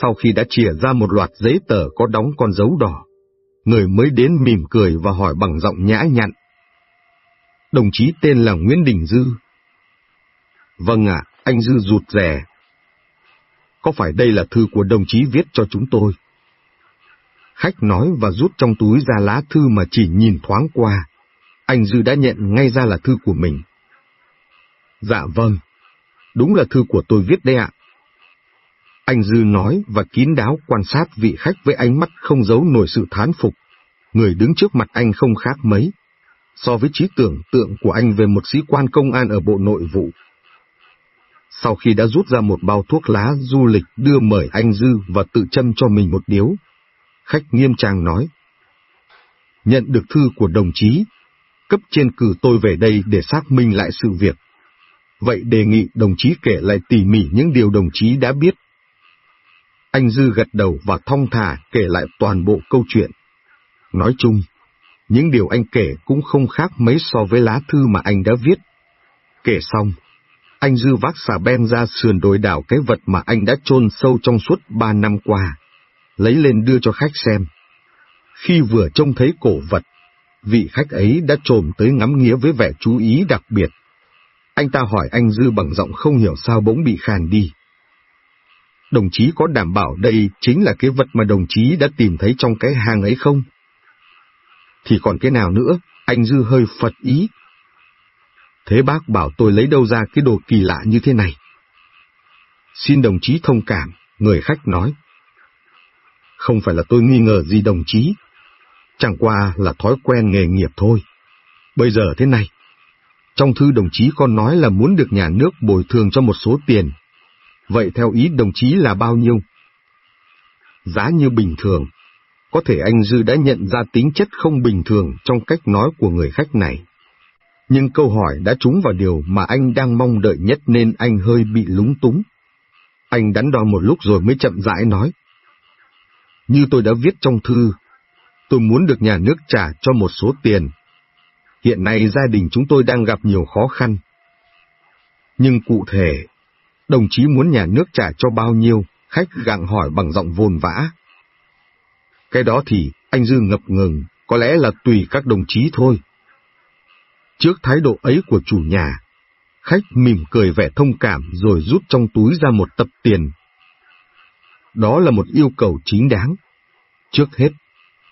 Sau khi đã chìa ra một loạt giấy tờ có đóng con dấu đỏ, người mới đến mỉm cười và hỏi bằng giọng nhã nhặn. Đồng chí tên là Nguyễn Đình Dư. Vâng ạ, anh Dư rụt rè. Có phải đây là thư của đồng chí viết cho chúng tôi? Khách nói và rút trong túi ra lá thư mà chỉ nhìn thoáng qua. Anh Dư đã nhận ngay ra là thư của mình. Dạ vâng, đúng là thư của tôi viết đấy ạ. Anh Dư nói và kín đáo quan sát vị khách với ánh mắt không giấu nổi sự thán phục. Người đứng trước mặt anh không khác mấy, so với trí tưởng tượng của anh về một sĩ quan công an ở Bộ Nội vụ. Sau khi đã rút ra một bao thuốc lá du lịch đưa mời anh Dư và tự châm cho mình một điếu, khách nghiêm trang nói. Nhận được thư của đồng chí, cấp trên cử tôi về đây để xác minh lại sự việc. Vậy đề nghị đồng chí kể lại tỉ mỉ những điều đồng chí đã biết. Anh Dư gật đầu và thong thả kể lại toàn bộ câu chuyện. Nói chung, những điều anh kể cũng không khác mấy so với lá thư mà anh đã viết. Kể xong, anh Dư vác xà ben ra sườn đồi đảo cái vật mà anh đã chôn sâu trong suốt ba năm qua, lấy lên đưa cho khách xem. Khi vừa trông thấy cổ vật, vị khách ấy đã trồm tới ngắm nghía với vẻ chú ý đặc biệt. Anh ta hỏi anh Dư bằng giọng không hiểu sao bỗng bị khàn đi. Đồng chí có đảm bảo đây chính là cái vật mà đồng chí đã tìm thấy trong cái hang ấy không? Thì còn cái nào nữa, anh Dư hơi phật ý. Thế bác bảo tôi lấy đâu ra cái đồ kỳ lạ như thế này? Xin đồng chí thông cảm, người khách nói. Không phải là tôi nghi ngờ gì đồng chí, chẳng qua là thói quen nghề nghiệp thôi. Bây giờ thế này, trong thư đồng chí con nói là muốn được nhà nước bồi thường cho một số tiền. Vậy theo ý đồng chí là bao nhiêu? Giá như bình thường, có thể anh Dư đã nhận ra tính chất không bình thường trong cách nói của người khách này. Nhưng câu hỏi đã trúng vào điều mà anh đang mong đợi nhất nên anh hơi bị lúng túng. Anh đắn đo một lúc rồi mới chậm rãi nói. Như tôi đã viết trong thư, tôi muốn được nhà nước trả cho một số tiền. Hiện nay gia đình chúng tôi đang gặp nhiều khó khăn. Nhưng cụ thể, đồng chí muốn nhà nước trả cho bao nhiêu, khách gặng hỏi bằng giọng vồn vã. Cái đó thì anh Dư ngập ngừng, có lẽ là tùy các đồng chí thôi. Trước thái độ ấy của chủ nhà, khách mỉm cười vẻ thông cảm rồi rút trong túi ra một tập tiền. Đó là một yêu cầu chính đáng. Trước hết,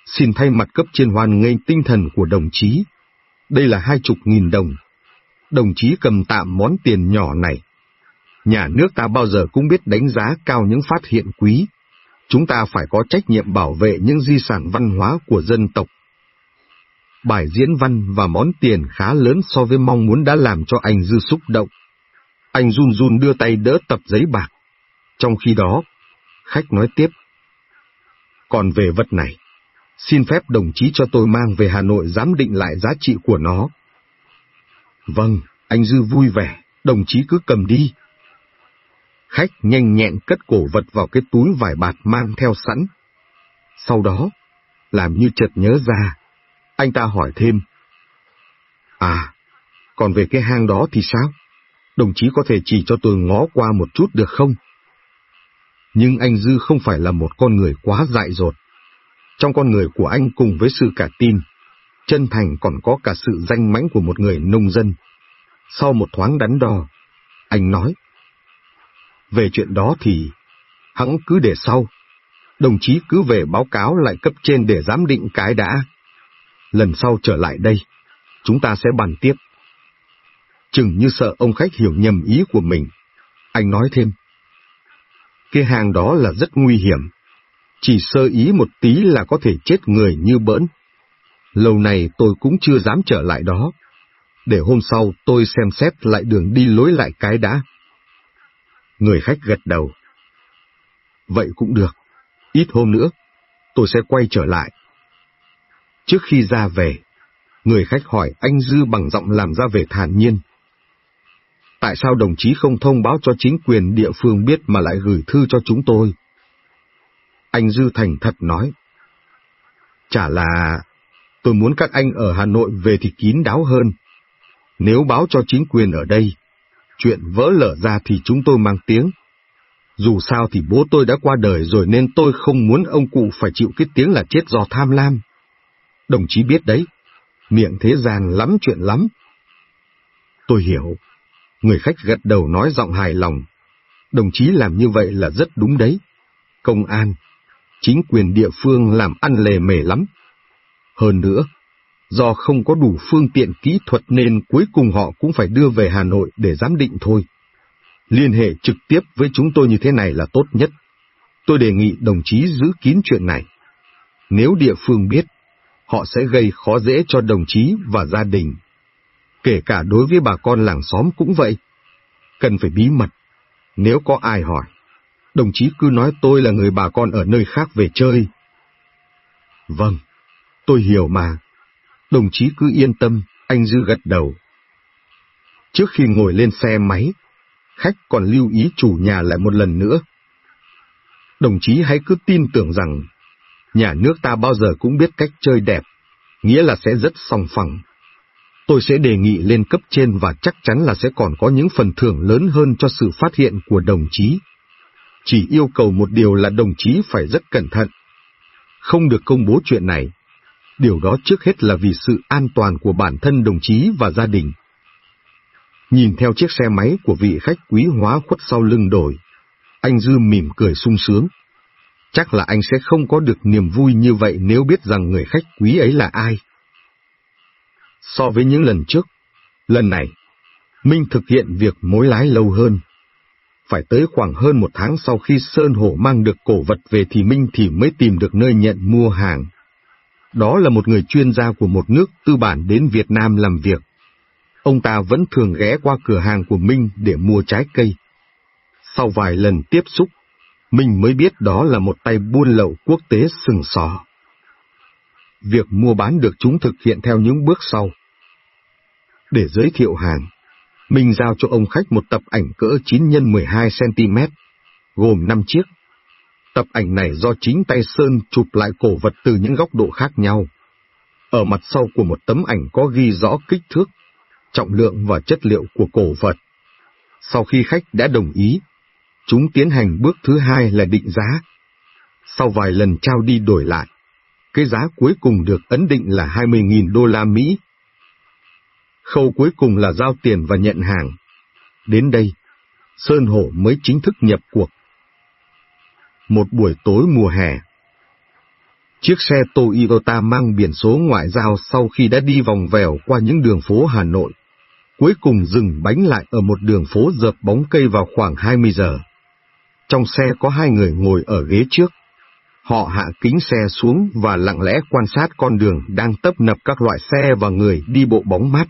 xin thay mặt cấp trên hoan nghênh tinh thần của đồng chí. Đây là hai chục nghìn đồng. Đồng chí cầm tạm món tiền nhỏ này. Nhà nước ta bao giờ cũng biết đánh giá cao những phát hiện quý. Chúng ta phải có trách nhiệm bảo vệ những di sản văn hóa của dân tộc. Bài diễn văn và món tiền khá lớn so với mong muốn đã làm cho anh dư xúc động. Anh run run đưa tay đỡ tập giấy bạc. Trong khi đó, khách nói tiếp. Còn về vật này, xin phép đồng chí cho tôi mang về Hà Nội giám định lại giá trị của nó. Vâng, anh Dư vui vẻ, đồng chí cứ cầm đi. Khách nhanh nhẹn cất cổ vật vào cái túi vải bạt mang theo sẵn. Sau đó, làm như chợt nhớ ra, anh ta hỏi thêm. À, còn về cái hang đó thì sao? Đồng chí có thể chỉ cho tôi ngó qua một chút được không? Nhưng anh Dư không phải là một con người quá dại dột. Trong con người của anh cùng với sự cả tin, chân thành còn có cả sự danh mãnh của một người nông dân. Sau một thoáng đắn đo, anh nói. Về chuyện đó thì, hãng cứ để sau. Đồng chí cứ về báo cáo lại cấp trên để giám định cái đã. Lần sau trở lại đây, chúng ta sẽ bàn tiếp. Chừng như sợ ông khách hiểu nhầm ý của mình. Anh nói thêm. Cái hàng đó là rất nguy hiểm. Chỉ sơ ý một tí là có thể chết người như bỡn. Lâu này tôi cũng chưa dám trở lại đó. Để hôm sau tôi xem xét lại đường đi lối lại cái đã. Người khách gật đầu. Vậy cũng được. Ít hôm nữa, tôi sẽ quay trở lại. Trước khi ra về, người khách hỏi anh Dư bằng giọng làm ra về thản nhiên. Tại sao đồng chí không thông báo cho chính quyền địa phương biết mà lại gửi thư cho chúng tôi? Anh Dư thành thật nói. Chả là tôi muốn các anh ở Hà Nội về thì kín đáo hơn. Nếu báo cho chính quyền ở đây, chuyện vỡ lở ra thì chúng tôi mang tiếng. Dù sao thì bố tôi đã qua đời rồi nên tôi không muốn ông cụ phải chịu cái tiếng là chết do tham lam. Đồng chí biết đấy, miệng thế gian lắm chuyện lắm. Tôi hiểu. Người khách gật đầu nói giọng hài lòng. Đồng chí làm như vậy là rất đúng đấy. Công an, chính quyền địa phương làm ăn lề mề lắm. Hơn nữa, do không có đủ phương tiện kỹ thuật nên cuối cùng họ cũng phải đưa về Hà Nội để giám định thôi. Liên hệ trực tiếp với chúng tôi như thế này là tốt nhất. Tôi đề nghị đồng chí giữ kín chuyện này. Nếu địa phương biết, họ sẽ gây khó dễ cho đồng chí và gia đình. Kể cả đối với bà con làng xóm cũng vậy. Cần phải bí mật. Nếu có ai hỏi, đồng chí cứ nói tôi là người bà con ở nơi khác về chơi. Vâng, tôi hiểu mà. Đồng chí cứ yên tâm, anh Dư gật đầu. Trước khi ngồi lên xe máy, khách còn lưu ý chủ nhà lại một lần nữa. Đồng chí hãy cứ tin tưởng rằng, nhà nước ta bao giờ cũng biết cách chơi đẹp, nghĩa là sẽ rất song phẳng. Tôi sẽ đề nghị lên cấp trên và chắc chắn là sẽ còn có những phần thưởng lớn hơn cho sự phát hiện của đồng chí. Chỉ yêu cầu một điều là đồng chí phải rất cẩn thận. Không được công bố chuyện này. Điều đó trước hết là vì sự an toàn của bản thân đồng chí và gia đình. Nhìn theo chiếc xe máy của vị khách quý hóa khuất sau lưng đổi, anh Dư mỉm cười sung sướng. Chắc là anh sẽ không có được niềm vui như vậy nếu biết rằng người khách quý ấy là ai. So với những lần trước, lần này, Minh thực hiện việc mối lái lâu hơn. Phải tới khoảng hơn một tháng sau khi Sơn Hổ mang được cổ vật về thì Minh thì mới tìm được nơi nhận mua hàng. Đó là một người chuyên gia của một nước tư bản đến Việt Nam làm việc. Ông ta vẫn thường ghé qua cửa hàng của Minh để mua trái cây. Sau vài lần tiếp xúc, Minh mới biết đó là một tay buôn lậu quốc tế sừng sò. Việc mua bán được chúng thực hiện theo những bước sau. Để giới thiệu hàng, Minh giao cho ông khách một tập ảnh cỡ 9 x 12 cm, gồm 5 chiếc. Tập ảnh này do chính tay Sơn chụp lại cổ vật từ những góc độ khác nhau. Ở mặt sau của một tấm ảnh có ghi rõ kích thước, trọng lượng và chất liệu của cổ vật. Sau khi khách đã đồng ý, chúng tiến hành bước thứ hai là định giá. Sau vài lần trao đi đổi lại, cái giá cuối cùng được ấn định là 20.000 đô la Mỹ. Khâu cuối cùng là giao tiền và nhận hàng. Đến đây, Sơn Hổ mới chính thức nhập cuộc. Một buổi tối mùa hè, Chiếc xe Toyota mang biển số ngoại giao sau khi đã đi vòng vèo qua những đường phố Hà Nội, cuối cùng dừng bánh lại ở một đường phố dợp bóng cây vào khoảng 20 giờ. Trong xe có hai người ngồi ở ghế trước. Họ hạ kính xe xuống và lặng lẽ quan sát con đường đang tấp nập các loại xe và người đi bộ bóng mát.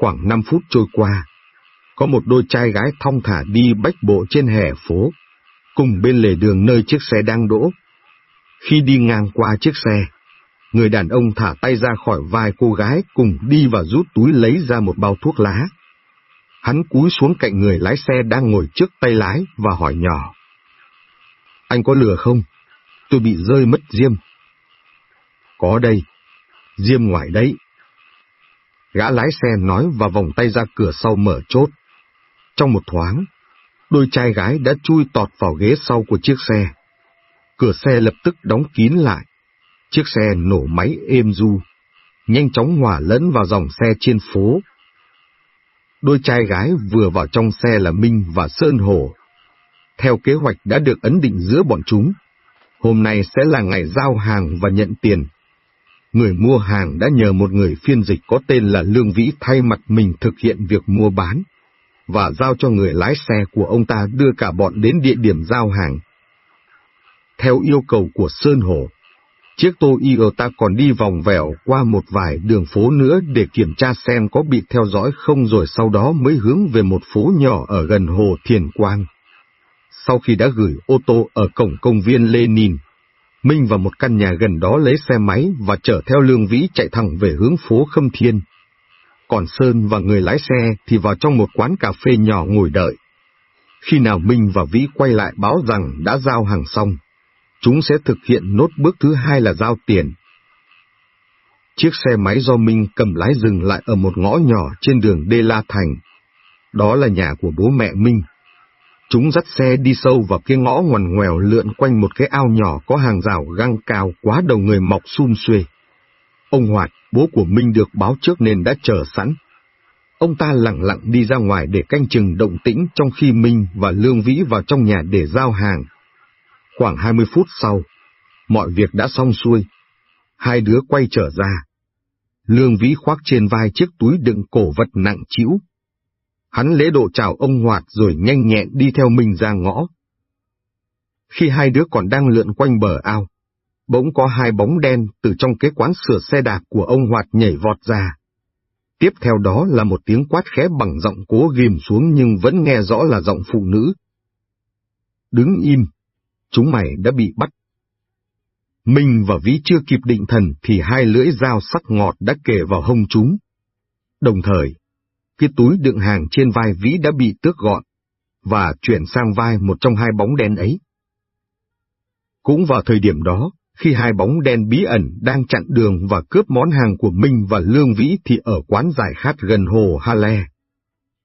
Khoảng 5 phút trôi qua, có một đôi trai gái thong thả đi bách bộ trên hè phố, cùng bên lề đường nơi chiếc xe đang đỗ. Khi đi ngang qua chiếc xe, người đàn ông thả tay ra khỏi vai cô gái cùng đi và rút túi lấy ra một bao thuốc lá. Hắn cúi xuống cạnh người lái xe đang ngồi trước tay lái và hỏi nhỏ. Anh có lừa không? Tôi bị rơi mất diêm. Có đây, diêm ngoài đấy. Gã lái xe nói và vòng tay ra cửa sau mở chốt. Trong một thoáng, đôi trai gái đã chui tọt vào ghế sau của chiếc xe. Cửa xe lập tức đóng kín lại. Chiếc xe nổ máy êm du, nhanh chóng hòa lẫn vào dòng xe trên phố. Đôi trai gái vừa vào trong xe là Minh và Sơn Hổ. Theo kế hoạch đã được ấn định giữa bọn chúng, hôm nay sẽ là ngày giao hàng và nhận tiền. Người mua hàng đã nhờ một người phiên dịch có tên là Lương Vĩ thay mặt mình thực hiện việc mua bán, và giao cho người lái xe của ông ta đưa cả bọn đến địa điểm giao hàng. Theo yêu cầu của Sơn Hổ, chiếc tô Iota còn đi vòng vèo qua một vài đường phố nữa để kiểm tra xem có bị theo dõi không rồi sau đó mới hướng về một phố nhỏ ở gần hồ Thiền Quang. Sau khi đã gửi ô tô ở cổng công viên Lenin, Minh vào một căn nhà gần đó lấy xe máy và chở theo Lương Vĩ chạy thẳng về hướng phố Khâm Thiên. Còn Sơn và người lái xe thì vào trong một quán cà phê nhỏ ngồi đợi. Khi nào Minh và Vĩ quay lại báo rằng đã giao hàng xong, chúng sẽ thực hiện nốt bước thứ hai là giao tiền. Chiếc xe máy do Minh cầm lái dừng lại ở một ngõ nhỏ trên đường Đê La Thành. Đó là nhà của bố mẹ Minh. Chúng dắt xe đi sâu vào cái ngõ ngoằn ngoèo lượn quanh một cái ao nhỏ có hàng rào găng cao quá đầu người mọc xum xuê. Ông Hoạt, bố của Minh được báo trước nên đã chờ sẵn. Ông ta lặng lặng đi ra ngoài để canh chừng động tĩnh trong khi Minh và Lương Vĩ vào trong nhà để giao hàng. Khoảng 20 phút sau, mọi việc đã xong xuôi. Hai đứa quay trở ra. Lương Vĩ khoác trên vai chiếc túi đựng cổ vật nặng chĩu. Hắn lễ độ chào ông Hoạt rồi nhanh nhẹn đi theo Minh ra ngõ. Khi hai đứa còn đang lượn quanh bờ ao, bỗng có hai bóng đen từ trong cái quán sửa xe đạp của ông Hoạt nhảy vọt ra. Tiếp theo đó là một tiếng quát khẽ bằng giọng cố ghim xuống nhưng vẫn nghe rõ là giọng phụ nữ. Đứng im, chúng mày đã bị bắt. Minh và Vĩ chưa kịp định thần thì hai lưỡi dao sắc ngọt đã kề vào hông chúng. Đồng thời, cái túi đựng hàng trên vai Vĩ đã bị tước gọn, và chuyển sang vai một trong hai bóng đen ấy. Cũng vào thời điểm đó, khi hai bóng đen bí ẩn đang chặn đường và cướp món hàng của Minh và Lương Vĩ thì ở quán giải khát gần hồ Hà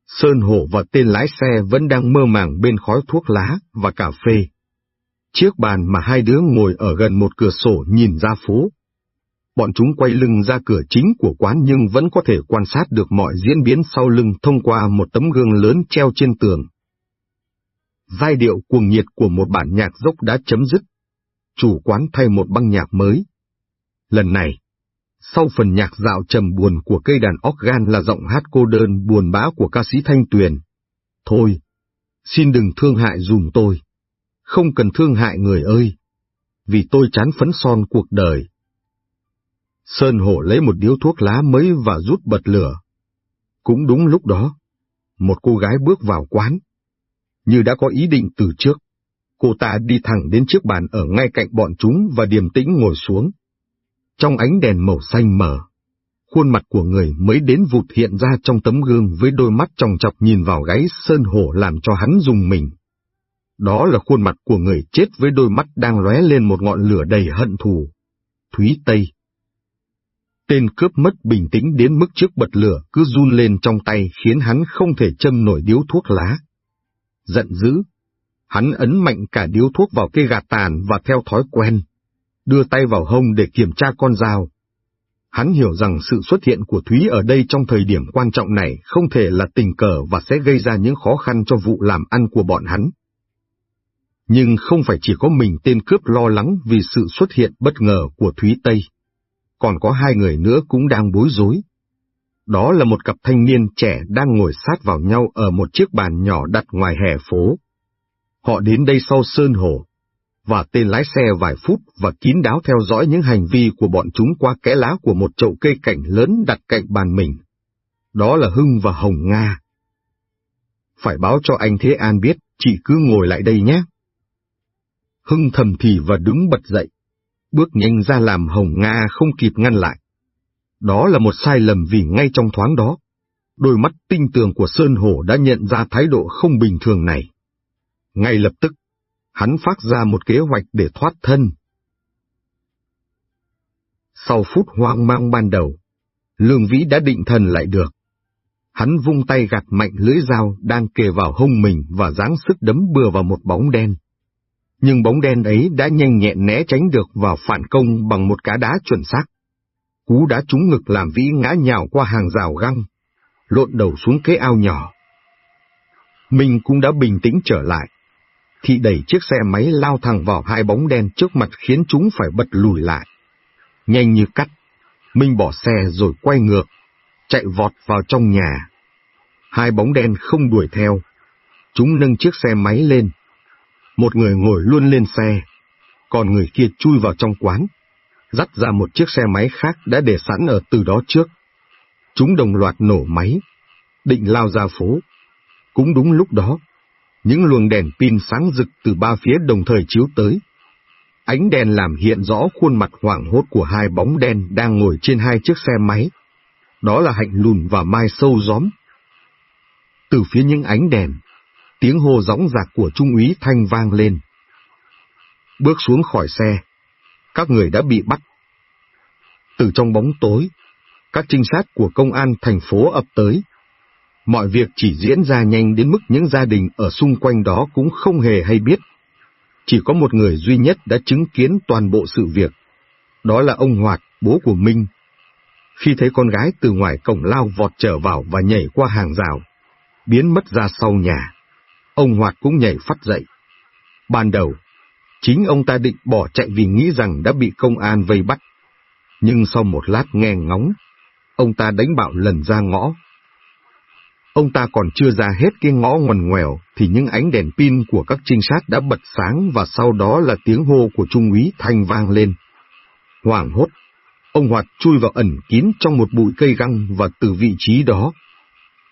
Sơn Hổ và tên lái xe vẫn đang mơ màng bên khói thuốc lá và cà phê. Chiếc bàn mà hai đứa ngồi ở gần một cửa sổ nhìn ra phố. Bọn chúng quay lưng ra cửa chính của quán nhưng vẫn có thể quan sát được mọi diễn biến sau lưng thông qua một tấm gương lớn treo trên tường. Giai điệu cuồng nhiệt của một bản nhạc dốc đã chấm dứt chủ quán thay một băng nhạc mới. Lần này, sau phần nhạc dạo trầm buồn của cây đàn organ là giọng hát cô đơn buồn bã của ca sĩ Thanh Tuyền. Thôi, xin đừng thương hại dùm tôi. Không cần thương hại người ơi, vì tôi chán phấn son cuộc đời. Sơn Hổ lấy một điếu thuốc lá mới và rút bật lửa. Cũng đúng lúc đó, một cô gái bước vào quán, như đã có ý định từ trước. Cô ta đi thẳng đến chiếc bàn ở ngay cạnh bọn chúng và điềm tĩnh ngồi xuống. Trong ánh đèn màu xanh mờ, khuôn mặt của người mới đến vụt hiện ra trong tấm gương với đôi mắt tròng chọc nhìn vào gáy sơn hổ làm cho hắn dùng mình. Đó là khuôn mặt của người chết với đôi mắt đang lóe lên một ngọn lửa đầy hận thù. Thúy Tây Tên cướp mất bình tĩnh đến mức trước bật lửa cứ run lên trong tay khiến hắn không thể châm nổi điếu thuốc lá. Giận dữ, Hắn ấn mạnh cả điếu thuốc vào cây gạt tàn và theo thói quen, đưa tay vào hông để kiểm tra con dao. Hắn hiểu rằng sự xuất hiện của Thúy ở đây trong thời điểm quan trọng này không thể là tình cờ và sẽ gây ra những khó khăn cho vụ làm ăn của bọn hắn. Nhưng không phải chỉ có mình tên cướp lo lắng vì sự xuất hiện bất ngờ của Thúy Tây. Còn có hai người nữa cũng đang bối rối. Đó là một cặp thanh niên trẻ đang ngồi sát vào nhau ở một chiếc bàn nhỏ đặt ngoài hè phố. Họ đến đây sau Sơn hồ và tên lái xe vài phút và kín đáo theo dõi những hành vi của bọn chúng qua kẽ lá của một chậu cây cảnh lớn đặt cạnh bàn mình. Đó là Hưng và Hồng Nga. Phải báo cho anh Thế An biết, chị cứ ngồi lại đây nhé. Hưng thầm thì và đứng bật dậy, bước nhanh ra làm Hồng Nga không kịp ngăn lại. Đó là một sai lầm vì ngay trong thoáng đó, đôi mắt tinh tường của Sơn Hổ đã nhận ra thái độ không bình thường này. Ngay lập tức, hắn phát ra một kế hoạch để thoát thân. Sau phút hoang mang ban đầu, Lương Vĩ đã định thần lại được. Hắn vung tay gạt mạnh lưỡi dao đang kề vào hông mình và giáng sức đấm bừa vào một bóng đen. Nhưng bóng đen ấy đã nhanh nhẹn né tránh được và phản công bằng một cá đá chuẩn xác. Cú đá trúng ngực làm Vĩ ngã nhào qua hàng rào găng, lộn đầu xuống cái ao nhỏ. Mình cũng đã bình tĩnh trở lại thì đẩy chiếc xe máy lao thẳng vào hai bóng đen trước mặt khiến chúng phải bật lùi lại. Nhanh như cắt, Minh bỏ xe rồi quay ngược, chạy vọt vào trong nhà. Hai bóng đen không đuổi theo, chúng nâng chiếc xe máy lên. Một người ngồi luôn lên xe, còn người kia chui vào trong quán, dắt ra một chiếc xe máy khác đã để sẵn ở từ đó trước. Chúng đồng loạt nổ máy, định lao ra phố. Cũng đúng lúc đó, những luồng đèn pin sáng rực từ ba phía đồng thời chiếu tới. Ánh đèn làm hiện rõ khuôn mặt hoảng hốt của hai bóng đen đang ngồi trên hai chiếc xe máy. Đó là Hạnh Lùn và Mai Sâu Gióm. Từ phía những ánh đèn, tiếng hô gióng giạc của Trung úy Thanh vang lên. Bước xuống khỏi xe, các người đã bị bắt. Từ trong bóng tối, các trinh sát của công an thành phố ập tới. Mọi việc chỉ diễn ra nhanh đến mức những gia đình ở xung quanh đó cũng không hề hay biết. Chỉ có một người duy nhất đã chứng kiến toàn bộ sự việc. Đó là ông Hoạt, bố của Minh. Khi thấy con gái từ ngoài cổng lao vọt trở vào và nhảy qua hàng rào, biến mất ra sau nhà, ông Hoạt cũng nhảy phát dậy. Ban đầu, chính ông ta định bỏ chạy vì nghĩ rằng đã bị công an vây bắt. Nhưng sau một lát nghe ngóng, ông ta đánh bạo lần ra ngõ. Ông ta còn chưa ra hết cái ngõ ngoằn ngoèo thì những ánh đèn pin của các trinh sát đã bật sáng và sau đó là tiếng hô của Trung úy Thanh vang lên. Hoảng hốt, ông Hoạt chui vào ẩn kín trong một bụi cây găng và từ vị trí đó,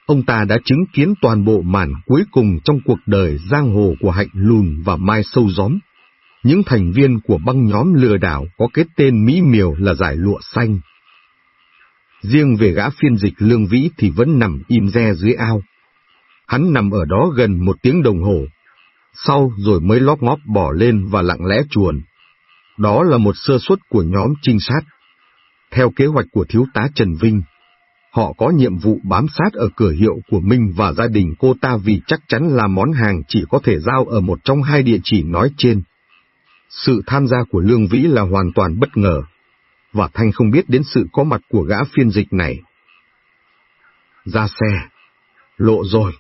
ông ta đã chứng kiến toàn bộ màn cuối cùng trong cuộc đời giang hồ của Hạnh Lùn và Mai Sâu Gióm. Những thành viên của băng nhóm lừa đảo có cái tên mỹ miều là giải lụa xanh. Riêng về gã phiên dịch lương vĩ thì vẫn nằm im re dưới ao. Hắn nằm ở đó gần một tiếng đồng hồ, sau rồi mới lóp ngóp bỏ lên và lặng lẽ chuồn. Đó là một sơ suất của nhóm trinh sát. Theo kế hoạch của thiếu tá Trần Vinh, họ có nhiệm vụ bám sát ở cửa hiệu của Minh và gia đình cô ta vì chắc chắn là món hàng chỉ có thể giao ở một trong hai địa chỉ nói trên. Sự tham gia của Lương Vĩ là hoàn toàn bất ngờ, và Thanh không biết đến sự có mặt của gã phiên dịch này. Ra xe, lộ rồi.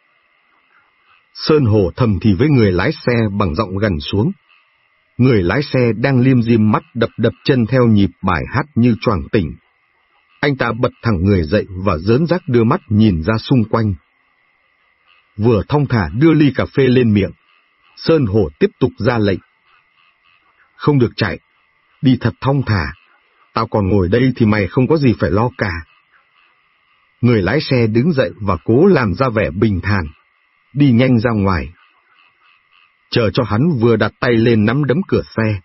Sơn Hồ thầm thì với người lái xe bằng giọng gần xuống. Người lái xe đang liêm diêm mắt đập đập chân theo nhịp bài hát như choàng tỉnh. Anh ta bật thẳng người dậy và dớn rác đưa mắt nhìn ra xung quanh. Vừa thong thả đưa ly cà phê lên miệng, Sơn Hồ tiếp tục ra lệnh. Không được chạy, đi thật thong thả, tao còn ngồi đây thì mày không có gì phải lo cả. Người lái xe đứng dậy và cố làm ra vẻ bình thản, đi nhanh ra ngoài. Chờ cho hắn vừa đặt tay lên nắm đấm cửa xe,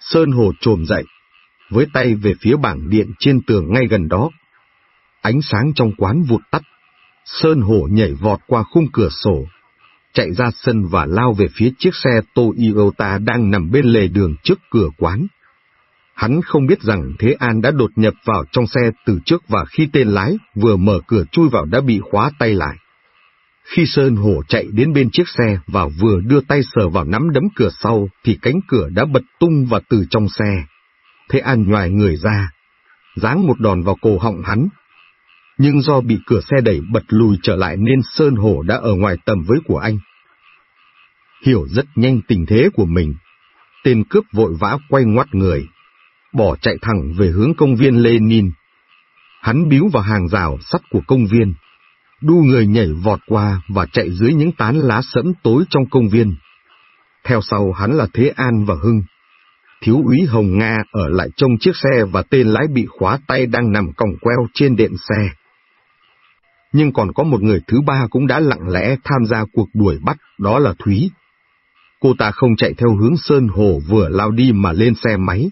Sơn Hồ trồm dậy, với tay về phía bảng điện trên tường ngay gần đó. Ánh sáng trong quán vụt tắt, Sơn Hổ nhảy vọt qua khung cửa sổ, chạy ra sân và lao về phía chiếc xe Toyota đang nằm bên lề đường trước cửa quán. Hắn không biết rằng Thế An đã đột nhập vào trong xe từ trước và khi tên lái vừa mở cửa chui vào đã bị khóa tay lại. Khi Sơn Hổ chạy đến bên chiếc xe và vừa đưa tay sờ vào nắm đấm cửa sau thì cánh cửa đã bật tung và từ trong xe. Thế An nhòi người ra, giáng một đòn vào cổ họng hắn. Nhưng do bị cửa xe đẩy bật lùi trở lại nên Sơn Hổ đã ở ngoài tầm với của anh. Hiểu rất nhanh tình thế của mình, tên cướp vội vã quay ngoắt người, bỏ chạy thẳng về hướng công viên Lenin. Hắn biếu vào hàng rào sắt của công viên, đu người nhảy vọt qua và chạy dưới những tán lá sẫm tối trong công viên. Theo sau hắn là Thế An và Hưng thiếu úy Hồng Nga ở lại trong chiếc xe và tên lái bị khóa tay đang nằm còng queo trên đệm xe. Nhưng còn có một người thứ ba cũng đã lặng lẽ tham gia cuộc đuổi bắt, đó là Thúy. Cô ta không chạy theo hướng Sơn Hồ vừa lao đi mà lên xe máy,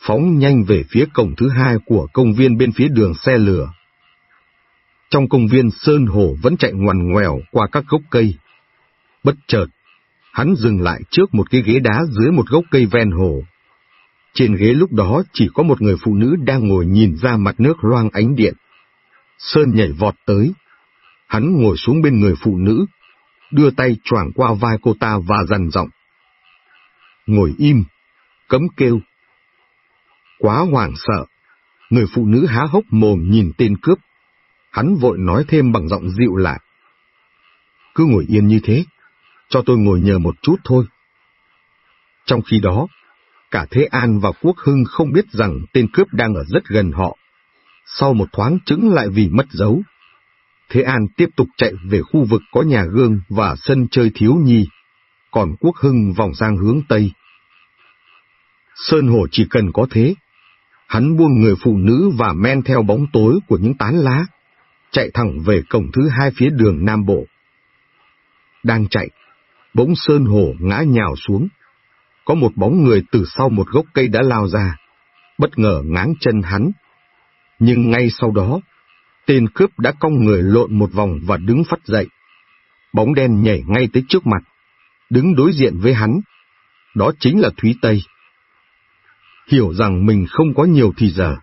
phóng nhanh về phía cổng thứ hai của công viên bên phía đường xe lửa. Trong công viên Sơn Hồ vẫn chạy ngoằn ngoèo qua các gốc cây. Bất chợt, hắn dừng lại trước một cái ghế đá dưới một gốc cây ven hồ. Trên ghế lúc đó chỉ có một người phụ nữ đang ngồi nhìn ra mặt nước loang ánh điện. Sơn nhảy vọt tới. Hắn ngồi xuống bên người phụ nữ, đưa tay choảng qua vai cô ta và dằn giọng. Ngồi im, cấm kêu. Quá hoảng sợ, người phụ nữ há hốc mồm nhìn tên cướp. Hắn vội nói thêm bằng giọng dịu lại. Cứ ngồi yên như thế, cho tôi ngồi nhờ một chút thôi. Trong khi đó, cả Thế An và Quốc Hưng không biết rằng tên cướp đang ở rất gần họ. Sau một thoáng chứng lại vì mất dấu, Thế An tiếp tục chạy về khu vực có nhà gương và sân chơi thiếu nhi, còn Quốc Hưng vòng sang hướng Tây. Sơn Hổ chỉ cần có thế, hắn buông người phụ nữ và men theo bóng tối của những tán lá, chạy thẳng về cổng thứ hai phía đường Nam Bộ. Đang chạy, bỗng Sơn hổ ngã nhào xuống, có một bóng người từ sau một gốc cây đã lao ra, bất ngờ ngáng chân hắn. Nhưng ngay sau đó, tên cướp đã cong người lộn một vòng và đứng phát dậy. Bóng đen nhảy ngay tới trước mặt, đứng đối diện với hắn. Đó chính là Thúy Tây. Hiểu rằng mình không có nhiều thì giờ,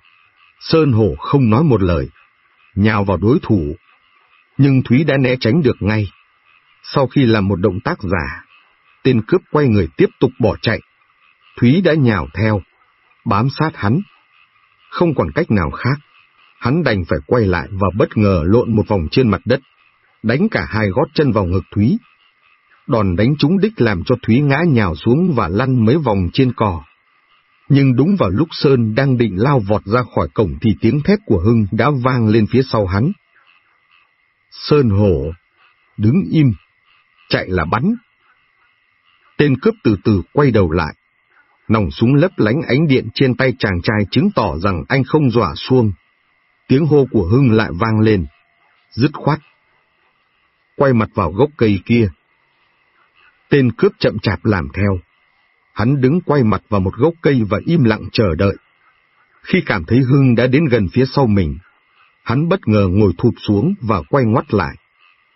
Sơn Hổ không nói một lời, nhào vào đối thủ. Nhưng Thúy đã né tránh được ngay. Sau khi làm một động tác giả, tên cướp quay người tiếp tục bỏ chạy. Thúy đã nhào theo, bám sát hắn. Không còn cách nào khác, hắn đành phải quay lại và bất ngờ lộn một vòng trên mặt đất, đánh cả hai gót chân vào ngực Thúy. Đòn đánh trúng đích làm cho Thúy ngã nhào xuống và lăn mấy vòng trên cỏ. Nhưng đúng vào lúc Sơn đang định lao vọt ra khỏi cổng thì tiếng thét của Hưng đã vang lên phía sau hắn. Sơn hổ, đứng im, chạy là bắn. Tên cướp từ từ quay đầu lại. Nòng súng lấp lánh ánh điện trên tay chàng trai chứng tỏ rằng anh không dọa xuông. Tiếng hô của Hưng lại vang lên, dứt khoát. Quay mặt vào gốc cây kia. Tên cướp chậm chạp làm theo. Hắn đứng quay mặt vào một gốc cây và im lặng chờ đợi. Khi cảm thấy Hưng đã đến gần phía sau mình, hắn bất ngờ ngồi thụp xuống và quay ngoắt lại,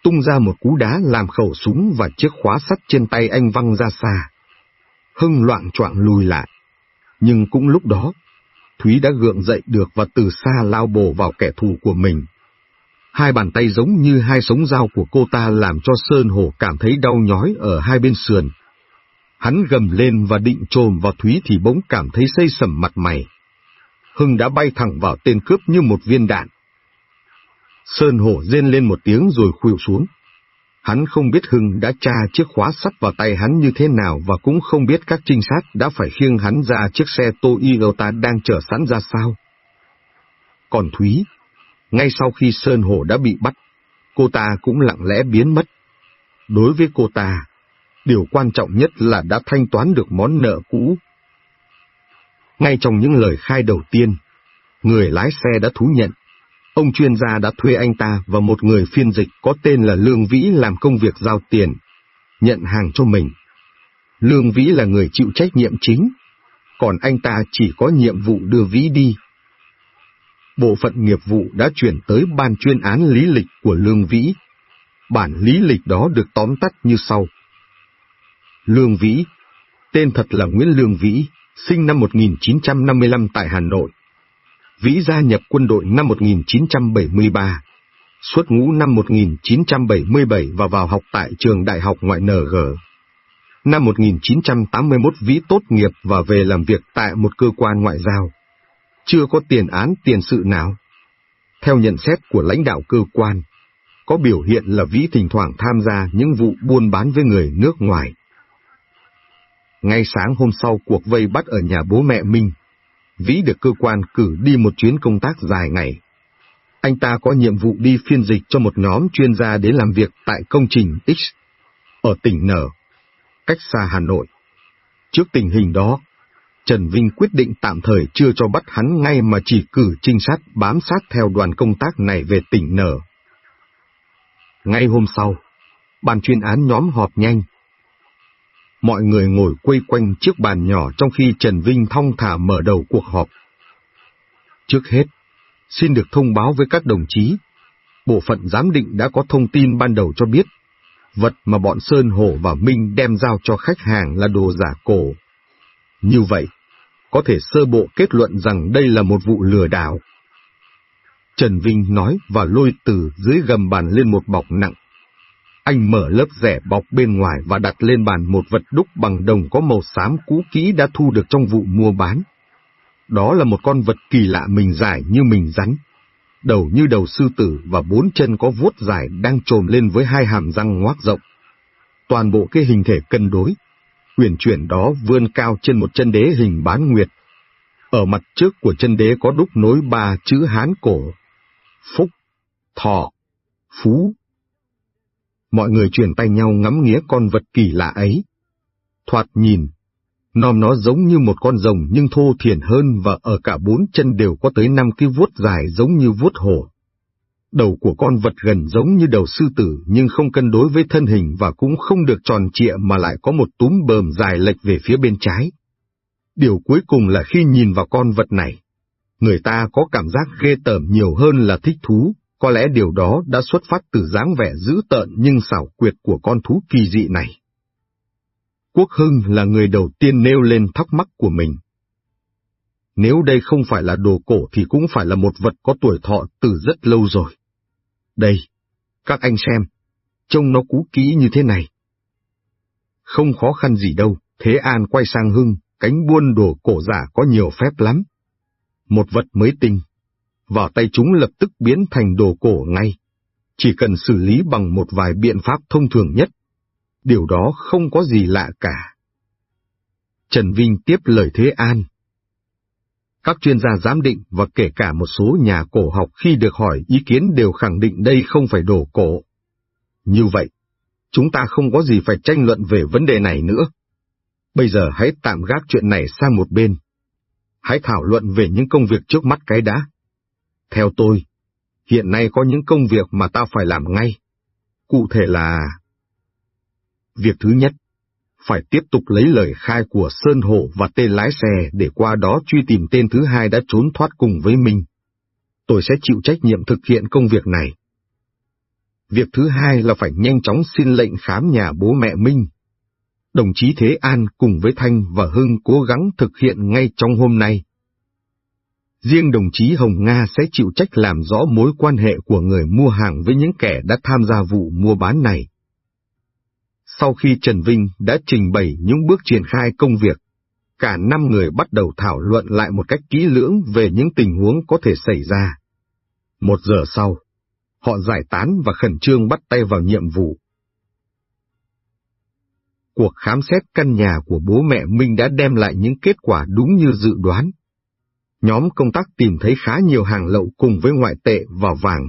tung ra một cú đá làm khẩu súng và chiếc khóa sắt trên tay anh văng ra xa. Hưng loạn choạng lùi lại, nhưng cũng lúc đó, Thúy đã gượng dậy được và từ xa lao bổ vào kẻ thù của mình. Hai bàn tay giống như hai sống dao của cô ta làm cho Sơn Hổ cảm thấy đau nhói ở hai bên sườn. Hắn gầm lên và định trồm vào Thúy thì bỗng cảm thấy xây sầm mặt mày. Hưng đã bay thẳng vào tên cướp như một viên đạn. Sơn Hổ rên lên một tiếng rồi khuỵu xuống. Hắn không biết Hưng đã tra chiếc khóa sắt vào tay hắn như thế nào và cũng không biết các trinh sát đã phải khiêng hắn ra chiếc xe Toyota đang chở sẵn ra sao. Còn Thúy, ngay sau khi Sơn Hổ đã bị bắt, cô ta cũng lặng lẽ biến mất. Đối với cô ta, điều quan trọng nhất là đã thanh toán được món nợ cũ. Ngay trong những lời khai đầu tiên, người lái xe đã thú nhận Ông chuyên gia đã thuê anh ta và một người phiên dịch có tên là Lương Vĩ làm công việc giao tiền, nhận hàng cho mình. Lương Vĩ là người chịu trách nhiệm chính, còn anh ta chỉ có nhiệm vụ đưa Vĩ đi. Bộ phận nghiệp vụ đã chuyển tới ban chuyên án lý lịch của Lương Vĩ. Bản lý lịch đó được tóm tắt như sau. Lương Vĩ, tên thật là Nguyễn Lương Vĩ, sinh năm 1955 tại Hà Nội Vĩ gia nhập quân đội năm 1973, xuất ngũ năm 1977 và vào học tại trường Đại học Ngoại NG. Năm 1981 Vĩ tốt nghiệp và về làm việc tại một cơ quan ngoại giao. Chưa có tiền án tiền sự nào. Theo nhận xét của lãnh đạo cơ quan, có biểu hiện là Vĩ thỉnh thoảng tham gia những vụ buôn bán với người nước ngoài. Ngay sáng hôm sau cuộc vây bắt ở nhà bố mẹ Minh, Vĩ được cơ quan cử đi một chuyến công tác dài ngày. Anh ta có nhiệm vụ đi phiên dịch cho một nhóm chuyên gia đến làm việc tại công trình X ở tỉnh N, cách xa Hà Nội. Trước tình hình đó, Trần Vinh quyết định tạm thời chưa cho bắt hắn ngay mà chỉ cử trinh sát bám sát theo đoàn công tác này về tỉnh N. Ngay hôm sau, bàn chuyên án nhóm họp nhanh, Mọi người ngồi quây quanh chiếc bàn nhỏ trong khi Trần Vinh thong thả mở đầu cuộc họp. Trước hết, xin được thông báo với các đồng chí, bộ phận giám định đã có thông tin ban đầu cho biết, vật mà bọn Sơn Hổ và Minh đem giao cho khách hàng là đồ giả cổ. Như vậy, có thể sơ bộ kết luận rằng đây là một vụ lừa đảo. Trần Vinh nói và lôi từ dưới gầm bàn lên một bọc nặng anh mở lớp rẻ bọc bên ngoài và đặt lên bàn một vật đúc bằng đồng có màu xám cũ kỹ đã thu được trong vụ mua bán. Đó là một con vật kỳ lạ mình dài như mình rắn, đầu như đầu sư tử và bốn chân có vuốt dài đang trồm lên với hai hàm răng ngoác rộng. Toàn bộ cái hình thể cân đối, huyền chuyển đó vươn cao trên một chân đế hình bán nguyệt. Ở mặt trước của chân đế có đúc nối ba chữ Hán cổ, Phúc, Thọ, Phú, Mọi người chuyển tay nhau ngắm nghía con vật kỳ lạ ấy. Thoạt nhìn, nom nó giống như một con rồng nhưng thô thiển hơn và ở cả bốn chân đều có tới năm cái vuốt dài giống như vuốt hổ. Đầu của con vật gần giống như đầu sư tử nhưng không cân đối với thân hình và cũng không được tròn trịa mà lại có một túm bờm dài lệch về phía bên trái. Điều cuối cùng là khi nhìn vào con vật này, người ta có cảm giác ghê tởm nhiều hơn là thích thú, có lẽ điều đó đã xuất phát từ dáng vẻ dữ tợn nhưng xảo quyệt của con thú kỳ dị này. Quốc Hưng là người đầu tiên nêu lên thắc mắc của mình. Nếu đây không phải là đồ cổ thì cũng phải là một vật có tuổi thọ từ rất lâu rồi. Đây, Các anh xem, trông nó cũ kỹ như thế này. Không khó khăn gì đâu, Thế An quay sang Hưng, cánh buôn đồ cổ giả có nhiều phép lắm. Một vật mới tinh, vào tay chúng lập tức biến thành đồ cổ ngay. Chỉ cần xử lý bằng một vài biện pháp thông thường nhất. Điều đó không có gì lạ cả. Trần Vinh tiếp lời Thế An. Các chuyên gia giám định và kể cả một số nhà cổ học khi được hỏi ý kiến đều khẳng định đây không phải đồ cổ. Như vậy, chúng ta không có gì phải tranh luận về vấn đề này nữa. Bây giờ hãy tạm gác chuyện này sang một bên. Hãy thảo luận về những công việc trước mắt cái đã. Theo tôi, hiện nay có những công việc mà ta phải làm ngay. Cụ thể là... Việc thứ nhất, phải tiếp tục lấy lời khai của Sơn Hổ và tên lái xe để qua đó truy tìm tên thứ hai đã trốn thoát cùng với mình. Tôi sẽ chịu trách nhiệm thực hiện công việc này. Việc thứ hai là phải nhanh chóng xin lệnh khám nhà bố mẹ Minh. Đồng chí Thế An cùng với Thanh và Hưng cố gắng thực hiện ngay trong hôm nay. Riêng đồng chí Hồng Nga sẽ chịu trách làm rõ mối quan hệ của người mua hàng với những kẻ đã tham gia vụ mua bán này. Sau khi Trần Vinh đã trình bày những bước triển khai công việc, cả năm người bắt đầu thảo luận lại một cách kỹ lưỡng về những tình huống có thể xảy ra. Một giờ sau, họ giải tán và khẩn trương bắt tay vào nhiệm vụ. Cuộc khám xét căn nhà của bố mẹ Minh đã đem lại những kết quả đúng như dự đoán. Nhóm công tác tìm thấy khá nhiều hàng lậu cùng với ngoại tệ và vàng.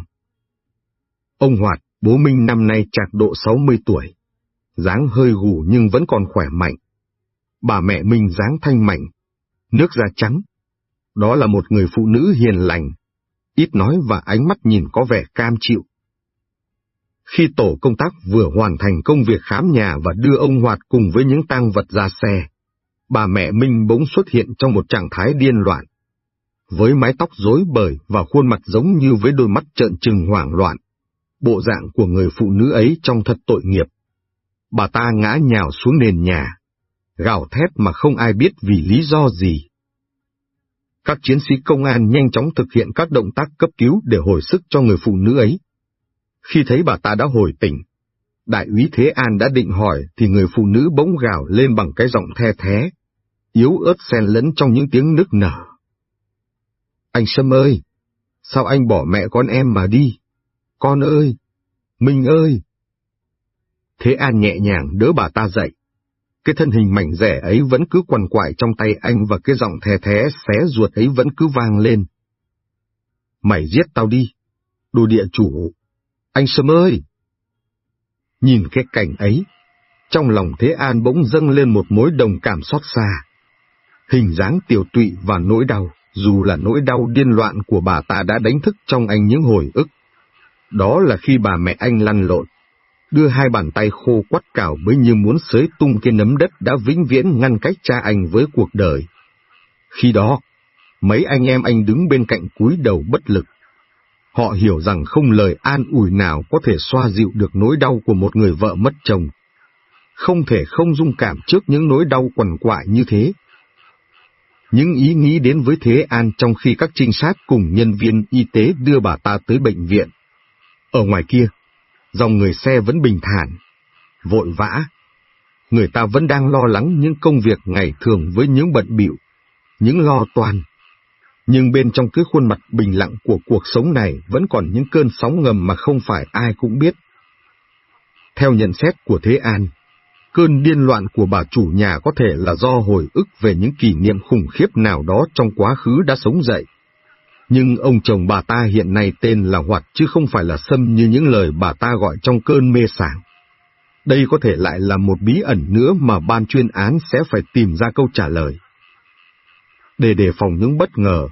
Ông Hoạt, bố Minh năm nay chạc độ 60 tuổi dáng hơi gù nhưng vẫn còn khỏe mạnh. Bà mẹ minh dáng thanh mảnh, nước da trắng. Đó là một người phụ nữ hiền lành, ít nói và ánh mắt nhìn có vẻ cam chịu. Khi tổ công tác vừa hoàn thành công việc khám nhà và đưa ông Hoạt cùng với những tang vật ra xe, bà mẹ Minh bỗng xuất hiện trong một trạng thái điên loạn. Với mái tóc rối bời và khuôn mặt giống như với đôi mắt trợn trừng hoảng loạn, bộ dạng của người phụ nữ ấy trông thật tội nghiệp. Bà ta ngã nhào xuống nền nhà, gào thét mà không ai biết vì lý do gì. Các chiến sĩ công an nhanh chóng thực hiện các động tác cấp cứu để hồi sức cho người phụ nữ ấy. Khi thấy bà ta đã hồi tỉnh, đại úy Thế An đã định hỏi thì người phụ nữ bỗng gào lên bằng cái giọng the thế, yếu ớt xen lẫn trong những tiếng nức nở. Anh Sâm ơi, sao anh bỏ mẹ con em mà đi? Con ơi! Minh ơi! Thế An nhẹ nhàng đỡ bà ta dậy. Cái thân hình mảnh rẻ ấy vẫn cứ quằn quại trong tay anh và cái giọng thè thé xé ruột ấy vẫn cứ vang lên. Mày giết tao đi, đồ địa chủ. Anh Sâm ơi! Nhìn cái cảnh ấy, trong lòng Thế An bỗng dâng lên một mối đồng cảm xót xa. Hình dáng tiểu tụy và nỗi đau, dù là nỗi đau điên loạn của bà ta đã đánh thức trong anh những hồi ức. Đó là khi bà mẹ anh lăn lộn, đưa hai bàn tay khô quắt cào mới như muốn xới tung cái nấm đất đã vĩnh viễn ngăn cách cha anh với cuộc đời. Khi đó, mấy anh em anh đứng bên cạnh cúi đầu bất lực. Họ hiểu rằng không lời an ủi nào có thể xoa dịu được nỗi đau của một người vợ mất chồng. Không thể không dung cảm trước những nỗi đau quằn quại như thế. Những ý nghĩ đến với Thế An trong khi các trinh sát cùng nhân viên y tế đưa bà ta tới bệnh viện. Ở ngoài kia, dòng người xe vẫn bình thản, vội vã. Người ta vẫn đang lo lắng những công việc ngày thường với những bận bịu, những lo toan. Nhưng bên trong cái khuôn mặt bình lặng của cuộc sống này vẫn còn những cơn sóng ngầm mà không phải ai cũng biết. Theo nhận xét của Thế An, cơn điên loạn của bà chủ nhà có thể là do hồi ức về những kỷ niệm khủng khiếp nào đó trong quá khứ đã sống dậy nhưng ông chồng bà ta hiện nay tên là Hoạt chứ không phải là Sâm như những lời bà ta gọi trong cơn mê sảng. Đây có thể lại là một bí ẩn nữa mà ban chuyên án sẽ phải tìm ra câu trả lời. Để đề phòng những bất ngờ,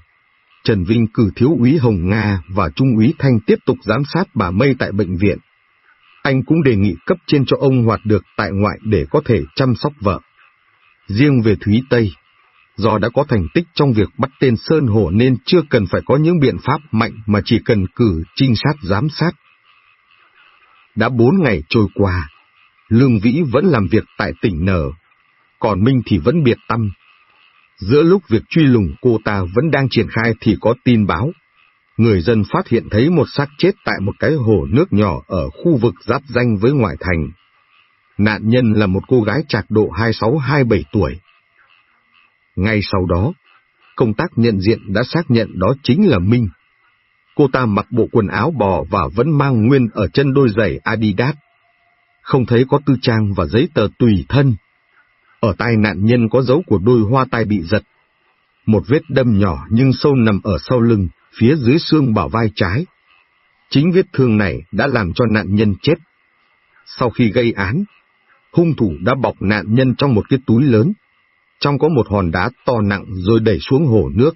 Trần Vinh cử thiếu úy Hồng Nga và trung úy Thanh tiếp tục giám sát bà Mây tại bệnh viện. Anh cũng đề nghị cấp trên cho ông Hoạt được tại ngoại để có thể chăm sóc vợ. Riêng về Thúy Tây, do đã có thành tích trong việc bắt tên Sơn Hổ nên chưa cần phải có những biện pháp mạnh mà chỉ cần cử trinh sát giám sát. Đã bốn ngày trôi qua, Lương Vĩ vẫn làm việc tại tỉnh nở, còn Minh thì vẫn biệt tâm. Giữa lúc việc truy lùng cô ta vẫn đang triển khai thì có tin báo người dân phát hiện thấy một xác chết tại một cái hồ nước nhỏ ở khu vực giáp danh với ngoại thành. Nạn nhân là một cô gái trạc độ 26-27 tuổi. Ngay sau đó, công tác nhận diện đã xác nhận đó chính là Minh. Cô ta mặc bộ quần áo bò và vẫn mang nguyên ở chân đôi giày Adidas. Không thấy có tư trang và giấy tờ tùy thân. Ở tay nạn nhân có dấu của đôi hoa tai bị giật. Một vết đâm nhỏ nhưng sâu nằm ở sau lưng, phía dưới xương bảo vai trái. Chính vết thương này đã làm cho nạn nhân chết. Sau khi gây án, hung thủ đã bọc nạn nhân trong một cái túi lớn, trong có một hòn đá to nặng rồi đẩy xuống hồ nước.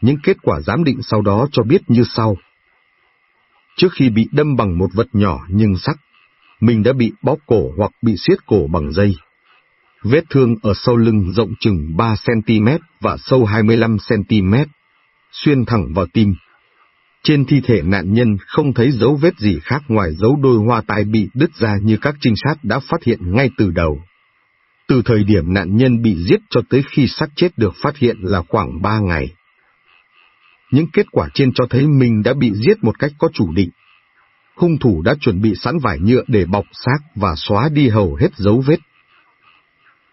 Những kết quả giám định sau đó cho biết như sau. Trước khi bị đâm bằng một vật nhỏ nhưng sắc, mình đã bị bóp cổ hoặc bị siết cổ bằng dây. Vết thương ở sau lưng rộng chừng 3cm và sâu 25cm, xuyên thẳng vào tim. Trên thi thể nạn nhân không thấy dấu vết gì khác ngoài dấu đôi hoa tai bị đứt ra như các trinh sát đã phát hiện ngay từ đầu. Từ thời điểm nạn nhân bị giết cho tới khi xác chết được phát hiện là khoảng 3 ngày. Những kết quả trên cho thấy mình đã bị giết một cách có chủ định. Hung thủ đã chuẩn bị sẵn vải nhựa để bọc xác và xóa đi hầu hết dấu vết.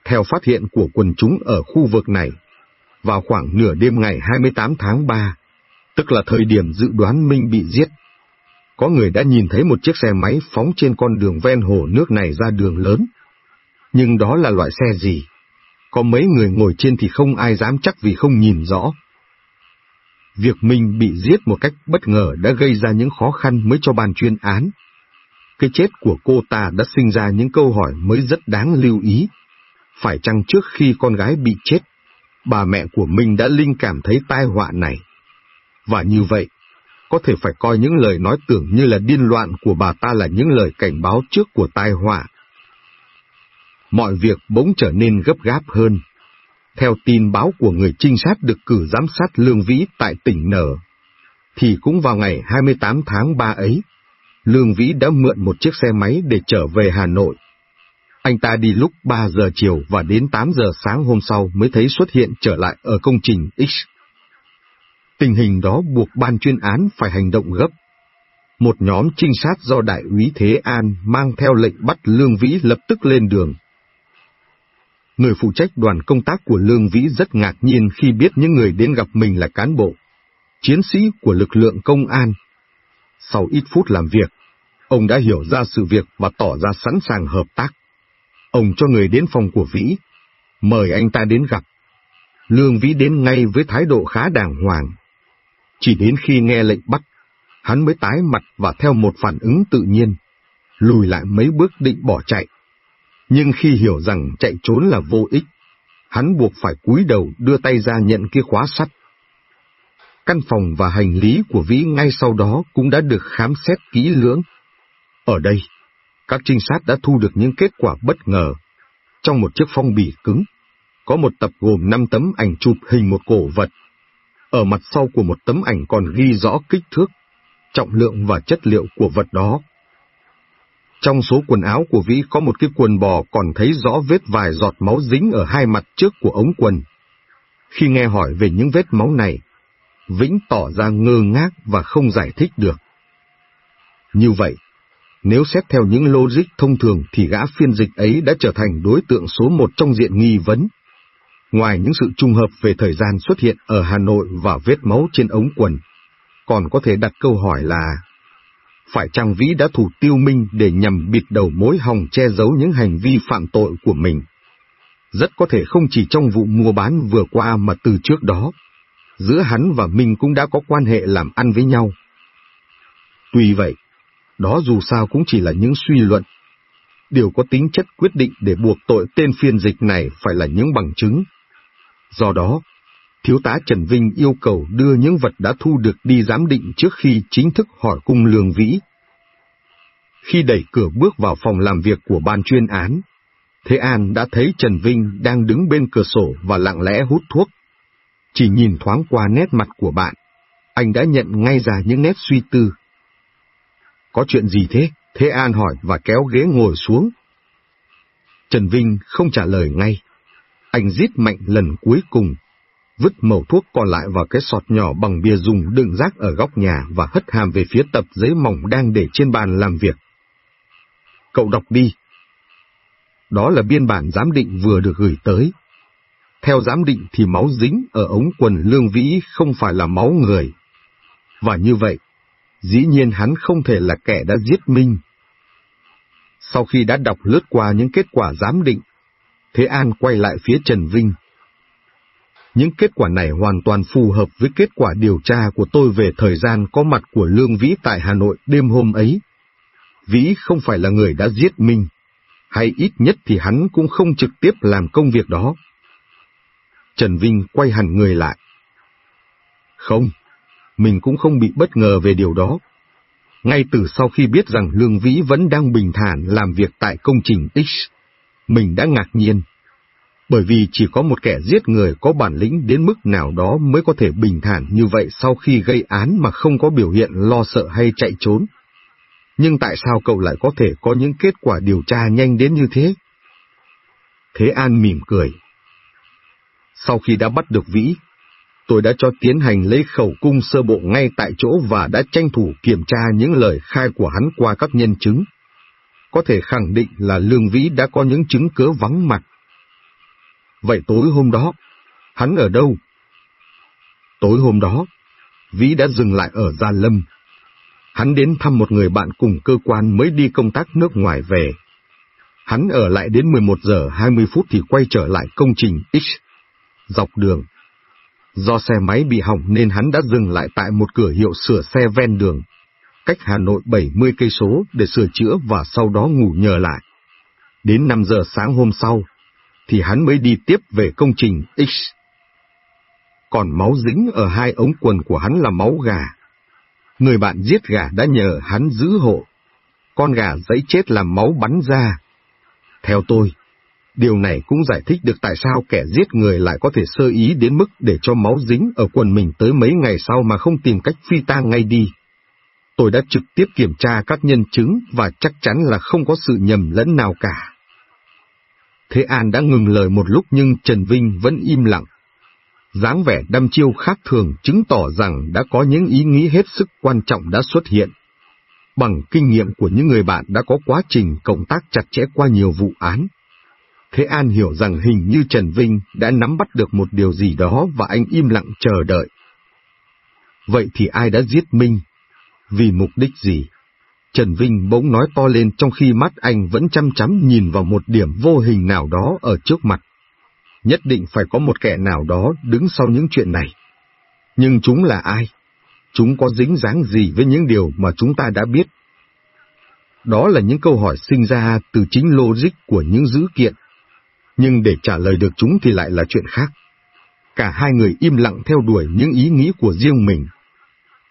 Theo phát hiện của quần chúng ở khu vực này, vào khoảng nửa đêm ngày 28 tháng 3, tức là thời điểm dự đoán Minh bị giết, có người đã nhìn thấy một chiếc xe máy phóng trên con đường ven hồ nước này ra đường lớn. Nhưng đó là loại xe gì? Có mấy người ngồi trên thì không ai dám chắc vì không nhìn rõ. Việc Minh bị giết một cách bất ngờ đã gây ra những khó khăn mới cho ban chuyên án. Cái chết của cô ta đã sinh ra những câu hỏi mới rất đáng lưu ý. Phải chăng trước khi con gái bị chết, bà mẹ của Minh đã linh cảm thấy tai họa này? Và như vậy, có thể phải coi những lời nói tưởng như là điên loạn của bà ta là những lời cảnh báo trước của tai họa. Mọi việc bỗng trở nên gấp gáp hơn. Theo tin báo của người trinh sát được cử giám sát Lương Vĩ tại tỉnh Nở, thì cũng vào ngày 28 tháng 3 ấy, Lương Vĩ đã mượn một chiếc xe máy để trở về Hà Nội. Anh ta đi lúc 3 giờ chiều và đến 8 giờ sáng hôm sau mới thấy xuất hiện trở lại ở công trình X. Tình hình đó buộc ban chuyên án phải hành động gấp. Một nhóm trinh sát do đại úy Thế An mang theo lệnh bắt Lương Vĩ lập tức lên đường. Người phụ trách đoàn công tác của Lương Vĩ rất ngạc nhiên khi biết những người đến gặp mình là cán bộ, chiến sĩ của lực lượng công an. Sau ít phút làm việc, ông đã hiểu ra sự việc và tỏ ra sẵn sàng hợp tác. Ông cho người đến phòng của Vĩ, mời anh ta đến gặp. Lương Vĩ đến ngay với thái độ khá đàng hoàng. Chỉ đến khi nghe lệnh bắt, hắn mới tái mặt và theo một phản ứng tự nhiên, lùi lại mấy bước định bỏ chạy. Nhưng khi hiểu rằng chạy trốn là vô ích, hắn buộc phải cúi đầu đưa tay ra nhận cái khóa sắt. Căn phòng và hành lý của Vĩ ngay sau đó cũng đã được khám xét kỹ lưỡng. Ở đây, các trinh sát đã thu được những kết quả bất ngờ. Trong một chiếc phong bì cứng, có một tập gồm 5 tấm ảnh chụp hình một cổ vật. Ở mặt sau của một tấm ảnh còn ghi rõ kích thước, trọng lượng và chất liệu của vật đó. Trong số quần áo của Vĩ có một cái quần bò còn thấy rõ vết vài giọt máu dính ở hai mặt trước của ống quần. Khi nghe hỏi về những vết máu này, Vĩnh tỏ ra ngơ ngác và không giải thích được. Như vậy, nếu xét theo những logic thông thường thì gã phiên dịch ấy đã trở thành đối tượng số một trong diện nghi vấn. Ngoài những sự trùng hợp về thời gian xuất hiện ở Hà Nội và vết máu trên ống quần, còn có thể đặt câu hỏi là phải chăng Vĩ đã thủ tiêu minh để nhằm bịt đầu mối hòng che giấu những hành vi phạm tội của mình? Rất có thể không chỉ trong vụ mua bán vừa qua mà từ trước đó, giữa hắn và Minh cũng đã có quan hệ làm ăn với nhau. Tuy vậy, đó dù sao cũng chỉ là những suy luận. Điều có tính chất quyết định để buộc tội tên phiên dịch này phải là những bằng chứng. Do đó, Thiếu tá Trần Vinh yêu cầu đưa những vật đã thu được đi giám định trước khi chính thức hỏi cung Lương vĩ. Khi đẩy cửa bước vào phòng làm việc của ban chuyên án, Thế An đã thấy Trần Vinh đang đứng bên cửa sổ và lặng lẽ hút thuốc. Chỉ nhìn thoáng qua nét mặt của bạn, anh đã nhận ngay ra những nét suy tư. Có chuyện gì thế? Thế An hỏi và kéo ghế ngồi xuống. Trần Vinh không trả lời ngay. Anh giết mạnh lần cuối cùng vứt mẩu thuốc còn lại vào cái sọt nhỏ bằng bia dùng đựng rác ở góc nhà và hất hàm về phía tập giấy mỏng đang để trên bàn làm việc. Cậu đọc đi. Đó là biên bản giám định vừa được gửi tới. Theo giám định thì máu dính ở ống quần Lương Vĩ không phải là máu người. Và như vậy, dĩ nhiên hắn không thể là kẻ đã giết Minh. Sau khi đã đọc lướt qua những kết quả giám định, Thế An quay lại phía Trần Vinh. Những kết quả này hoàn toàn phù hợp với kết quả điều tra của tôi về thời gian có mặt của Lương Vĩ tại Hà Nội đêm hôm ấy. Vĩ không phải là người đã giết Minh, hay ít nhất thì hắn cũng không trực tiếp làm công việc đó. Trần Vinh quay hẳn người lại. Không, mình cũng không bị bất ngờ về điều đó. Ngay từ sau khi biết rằng Lương Vĩ vẫn đang bình thản làm việc tại công trình X, mình đã ngạc nhiên. Bởi vì chỉ có một kẻ giết người có bản lĩnh đến mức nào đó mới có thể bình thản như vậy sau khi gây án mà không có biểu hiện lo sợ hay chạy trốn. Nhưng tại sao cậu lại có thể có những kết quả điều tra nhanh đến như thế? Thế An mỉm cười. Sau khi đã bắt được Vĩ, tôi đã cho tiến hành lấy khẩu cung sơ bộ ngay tại chỗ và đã tranh thủ kiểm tra những lời khai của hắn qua các nhân chứng. Có thể khẳng định là Lương Vĩ đã có những chứng cớ vắng mặt. Vậy tối hôm đó, hắn ở đâu? Tối hôm đó, Vĩ đã dừng lại ở Gia Lâm. Hắn đến thăm một người bạn cùng cơ quan mới đi công tác nước ngoài về. Hắn ở lại đến 11 giờ 20 phút thì quay trở lại công trình X. Dọc đường, Do xe máy bị hỏng nên hắn đã dừng lại tại một cửa hiệu sửa xe ven đường, cách Hà Nội 70 cây số để sửa chữa và sau đó ngủ nhờ lại. Đến 5 giờ sáng hôm sau, thì hắn mới đi tiếp về công trình X. Còn máu dính ở hai ống quần của hắn là máu gà. Người bạn giết gà đã nhờ hắn giữ hộ. Con gà giấy chết làm máu bắn ra. Theo tôi, Điều này cũng giải thích được tại sao kẻ giết người lại có thể sơ ý đến mức để cho máu dính ở quần mình tới mấy ngày sau mà không tìm cách phi tang ngay đi. Tôi đã trực tiếp kiểm tra các nhân chứng và chắc chắn là không có sự nhầm lẫn nào cả. Thế An đã ngừng lời một lúc nhưng Trần Vinh vẫn im lặng. dáng vẻ đăm chiêu khác thường chứng tỏ rằng đã có những ý nghĩ hết sức quan trọng đã xuất hiện. Bằng kinh nghiệm của những người bạn đã có quá trình cộng tác chặt chẽ qua nhiều vụ án, Thế An hiểu rằng hình như Trần Vinh đã nắm bắt được một điều gì đó và anh im lặng chờ đợi. Vậy thì ai đã giết Minh? Vì mục đích gì? Trần Vinh bỗng nói to lên trong khi mắt anh vẫn chăm chăm nhìn vào một điểm vô hình nào đó ở trước mặt. Nhất định phải có một kẻ nào đó đứng sau những chuyện này. Nhưng chúng là ai? Chúng có dính dáng gì với những điều mà chúng ta đã biết? Đó là những câu hỏi sinh ra từ chính logic của những dữ kiện nhưng để trả lời được chúng thì lại là chuyện khác. Cả hai người im lặng theo đuổi những ý nghĩ của riêng mình.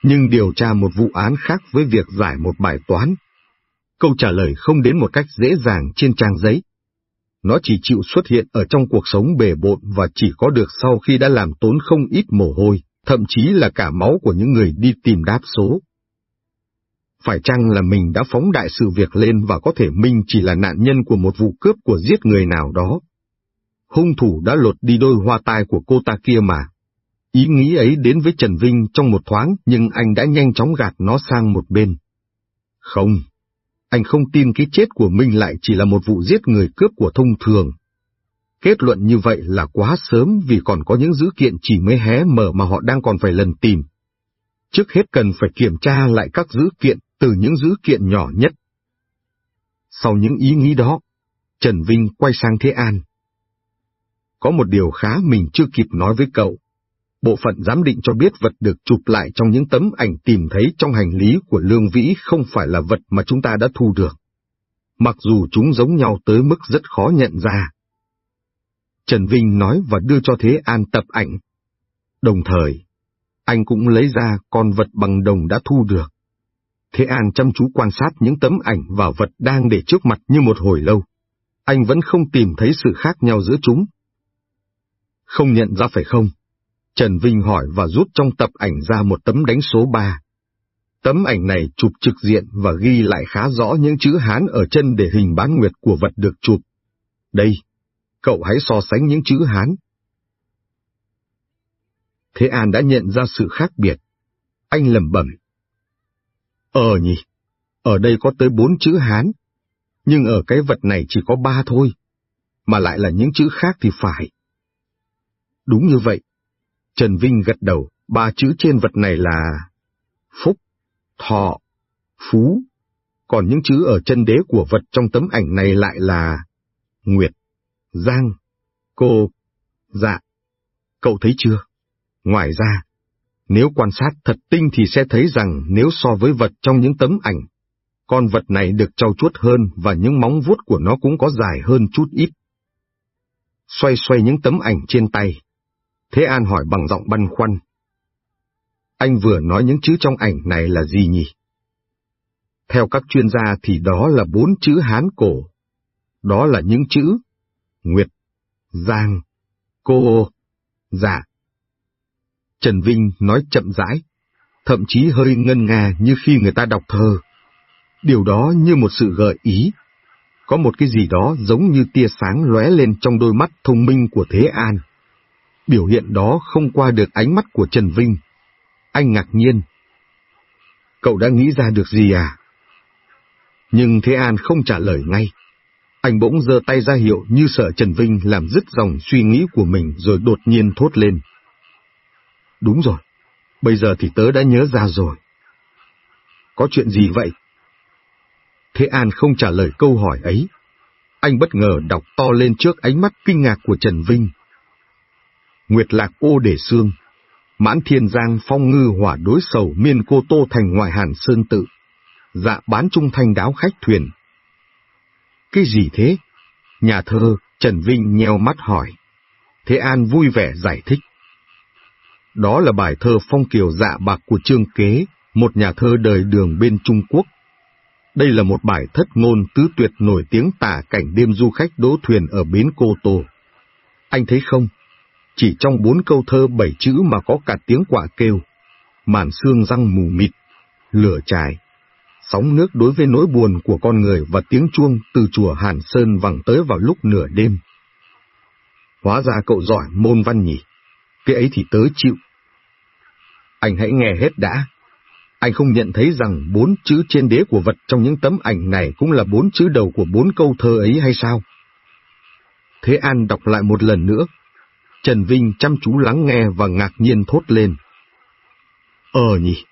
Nhưng điều tra một vụ án khác với việc giải một bài toán. Câu trả lời không đến một cách dễ dàng trên trang giấy. Nó chỉ chịu xuất hiện ở trong cuộc sống bề bộn và chỉ có được sau khi đã làm tốn không ít mồ hôi, thậm chí là cả máu của những người đi tìm đáp số. Phải chăng là mình đã phóng đại sự việc lên và có thể mình chỉ là nạn nhân của một vụ cướp của giết người nào đó? Hung thủ đã lột đi đôi hoa tai của cô ta kia mà. Ý nghĩ ấy đến với Trần Vinh trong một thoáng nhưng anh đã nhanh chóng gạt nó sang một bên. Không, anh không tin cái chết của Minh lại chỉ là một vụ giết người cướp của thông thường. Kết luận như vậy là quá sớm vì còn có những dữ kiện chỉ mới hé mở mà họ đang còn phải lần tìm. Trước hết cần phải kiểm tra lại các dữ kiện từ những dữ kiện nhỏ nhất. Sau những ý nghĩ đó, Trần Vinh quay sang Thế An. Có một điều khá mình chưa kịp nói với cậu. Bộ phận giám định cho biết vật được chụp lại trong những tấm ảnh tìm thấy trong hành lý của Lương Vĩ không phải là vật mà chúng ta đã thu được. Mặc dù chúng giống nhau tới mức rất khó nhận ra. Trần Vinh nói và đưa cho Thế An tập ảnh. Đồng thời, anh cũng lấy ra con vật bằng đồng đã thu được. Thế An chăm chú quan sát những tấm ảnh và vật đang để trước mặt như một hồi lâu. Anh vẫn không tìm thấy sự khác nhau giữa chúng. Không nhận ra phải không? Trần Vinh hỏi và rút trong tập ảnh ra một tấm đánh số 3. Tấm ảnh này chụp trực diện và ghi lại khá rõ những chữ Hán ở chân để hình bán nguyệt của vật được chụp. Đây, cậu hãy so sánh những chữ Hán. Thế An đã nhận ra sự khác biệt. Anh lầm bẩm. Ờ nhỉ, ở đây có tới bốn chữ Hán, nhưng ở cái vật này chỉ có ba thôi, mà lại là những chữ khác thì phải. Đúng như vậy. Trần Vinh gật đầu, ba chữ trên vật này là Phúc, Thọ, Phú, còn những chữ ở chân đế của vật trong tấm ảnh này lại là Nguyệt, Giang, Cô, Dạ. Cậu thấy chưa? Ngoài ra, nếu quan sát thật tinh thì sẽ thấy rằng nếu so với vật trong những tấm ảnh, con vật này được trau chuốt hơn và những móng vuốt của nó cũng có dài hơn chút ít. Xoay xoay những tấm ảnh trên tay, Thế An hỏi bằng giọng băn khoăn. Anh vừa nói những chữ trong ảnh này là gì nhỉ? Theo các chuyên gia thì đó là bốn chữ Hán cổ. Đó là những chữ Nguyệt, Giang, Cô, Dạ. Trần Vinh nói chậm rãi, thậm chí hơi ngân nga như khi người ta đọc thơ. Điều đó như một sự gợi ý. Có một cái gì đó giống như tia sáng lóe lên trong đôi mắt thông minh của Thế An. Biểu hiện đó không qua được ánh mắt của Trần Vinh. Anh ngạc nhiên. Cậu đã nghĩ ra được gì à? Nhưng Thế An không trả lời ngay. Anh bỗng giơ tay ra hiệu như sợ Trần Vinh làm dứt dòng suy nghĩ của mình rồi đột nhiên thốt lên. Đúng rồi, bây giờ thì tớ đã nhớ ra rồi. Có chuyện gì vậy? Thế An không trả lời câu hỏi ấy. Anh bất ngờ đọc to lên trước ánh mắt kinh ngạc của Trần Vinh. Nguyệt lạc ô để xương, mãn thiên giang phong ngư hỏa đối sầu miên cô tô thành ngoại hàn sơn tự, dạ bán trung thanh đáo khách thuyền. Cái gì thế? Nhà thơ Trần Vinh nheo mắt hỏi. Thế An vui vẻ giải thích. Đó là bài thơ phong kiều dạ bạc của Trương Kế, một nhà thơ đời đường bên Trung Quốc. Đây là một bài thất ngôn tứ tuyệt nổi tiếng tả cảnh đêm du khách đỗ thuyền ở bến Cô Tô. Anh thấy không? Chỉ trong bốn câu thơ bảy chữ mà có cả tiếng quạ kêu, màn xương răng mù mịt, lửa trải, sóng nước đối với nỗi buồn của con người và tiếng chuông từ chùa Hàn Sơn vẳng tới vào lúc nửa đêm. Hóa ra cậu giỏi môn văn nhỉ, cái ấy thì tớ chịu. Anh hãy nghe hết đã. Anh không nhận thấy rằng bốn chữ trên đế của vật trong những tấm ảnh này cũng là bốn chữ đầu của bốn câu thơ ấy hay sao? Thế An đọc lại một lần nữa. Trần Vinh chăm chú lắng nghe và ngạc nhiên thốt lên. Ờ nhỉ,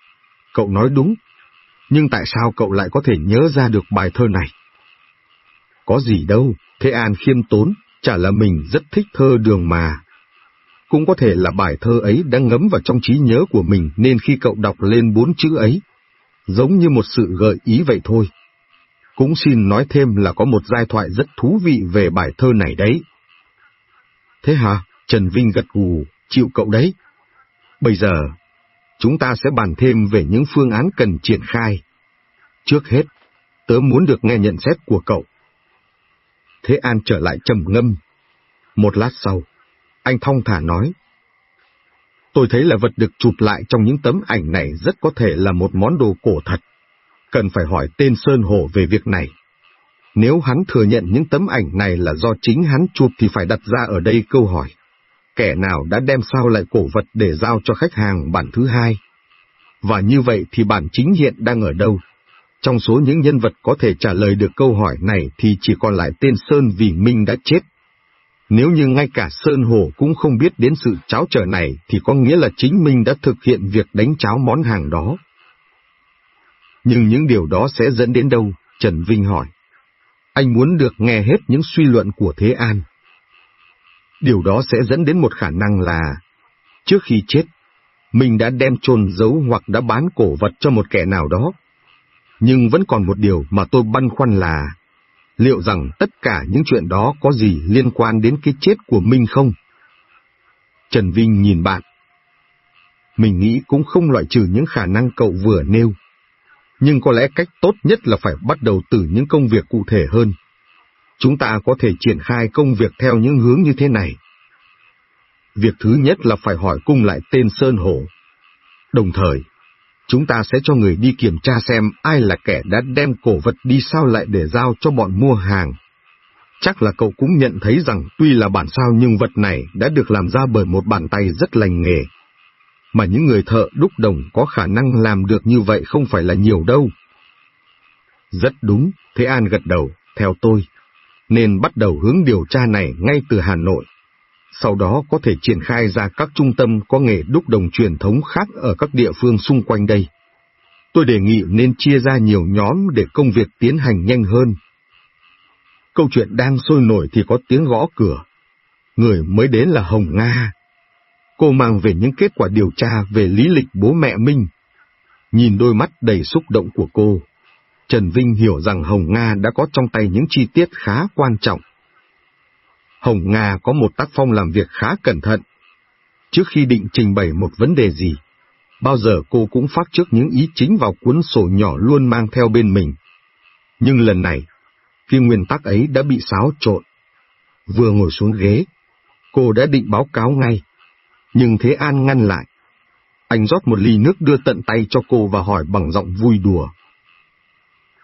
cậu nói đúng, nhưng tại sao cậu lại có thể nhớ ra được bài thơ này? Có gì đâu, Thế An khiêm tốn, chả là mình rất thích thơ đường mà. Cũng có thể là bài thơ ấy đang ngấm vào trong trí nhớ của mình nên khi cậu đọc lên bốn chữ ấy, giống như một sự gợi ý vậy thôi. Cũng xin nói thêm là có một giai thoại rất thú vị về bài thơ này đấy. Thế hả? Trần Vinh gật gù, chịu cậu đấy. Bây giờ, chúng ta sẽ bàn thêm về những phương án cần triển khai. Trước hết, tớ muốn được nghe nhận xét của cậu. Thế An trở lại trầm ngâm. Một lát sau, anh thong thả nói. Tôi thấy là vật được chụp lại trong những tấm ảnh này rất có thể là một món đồ cổ thật. Cần phải hỏi tên Sơn Hổ về việc này. Nếu hắn thừa nhận những tấm ảnh này là do chính hắn chụp thì phải đặt ra ở đây câu hỏi kẻ nào đã đem sao lại cổ vật để giao cho khách hàng bản thứ hai. Và như vậy thì bản chính hiện đang ở đâu? Trong số những nhân vật có thể trả lời được câu hỏi này thì chỉ còn lại tên Sơn vì Minh đã chết. Nếu như ngay cả Sơn Hồ cũng không biết đến sự cháo trở này thì có nghĩa là chính Minh đã thực hiện việc đánh cháo món hàng đó. Nhưng những điều đó sẽ dẫn đến đâu? Trần Vinh hỏi. Anh muốn được nghe hết những suy luận của Thế An. Điều đó sẽ dẫn đến một khả năng là, trước khi chết, mình đã đem chôn giấu hoặc đã bán cổ vật cho một kẻ nào đó. Nhưng vẫn còn một điều mà tôi băn khoăn là, liệu rằng tất cả những chuyện đó có gì liên quan đến cái chết của Minh không? Trần Vinh nhìn bạn. Mình nghĩ cũng không loại trừ những khả năng cậu vừa nêu. Nhưng có lẽ cách tốt nhất là phải bắt đầu từ những công việc cụ thể hơn chúng ta có thể triển khai công việc theo những hướng như thế này. Việc thứ nhất là phải hỏi cung lại tên Sơn Hổ. Đồng thời, chúng ta sẽ cho người đi kiểm tra xem ai là kẻ đã đem cổ vật đi sao lại để giao cho bọn mua hàng. Chắc là cậu cũng nhận thấy rằng tuy là bản sao nhưng vật này đã được làm ra bởi một bàn tay rất lành nghề. mà những người thợ đúc đồng có khả năng làm được như vậy không phải là nhiều đâu. Rất đúng, Thế An gật đầu, theo tôi, nên bắt đầu hướng điều tra này ngay từ Hà Nội. Sau đó có thể triển khai ra các trung tâm có nghề đúc đồng truyền thống khác ở các địa phương xung quanh đây. Tôi đề nghị nên chia ra nhiều nhóm để công việc tiến hành nhanh hơn. Câu chuyện đang sôi nổi thì có tiếng gõ cửa. Người mới đến là Hồng Nga. Cô mang về những kết quả điều tra về lý lịch bố mẹ Minh. Nhìn đôi mắt đầy xúc động của cô, Trần Vinh hiểu rằng Hồng Nga đã có trong tay những chi tiết khá quan trọng. Hồng Nga có một tác phong làm việc khá cẩn thận. Trước khi định trình bày một vấn đề gì, bao giờ cô cũng phát trước những ý chính vào cuốn sổ nhỏ luôn mang theo bên mình. Nhưng lần này, khi nguyên tắc ấy đã bị xáo trộn. Vừa ngồi xuống ghế, cô đã định báo cáo ngay, nhưng Thế An ngăn lại. Anh rót một ly nước đưa tận tay cho cô và hỏi bằng giọng vui đùa.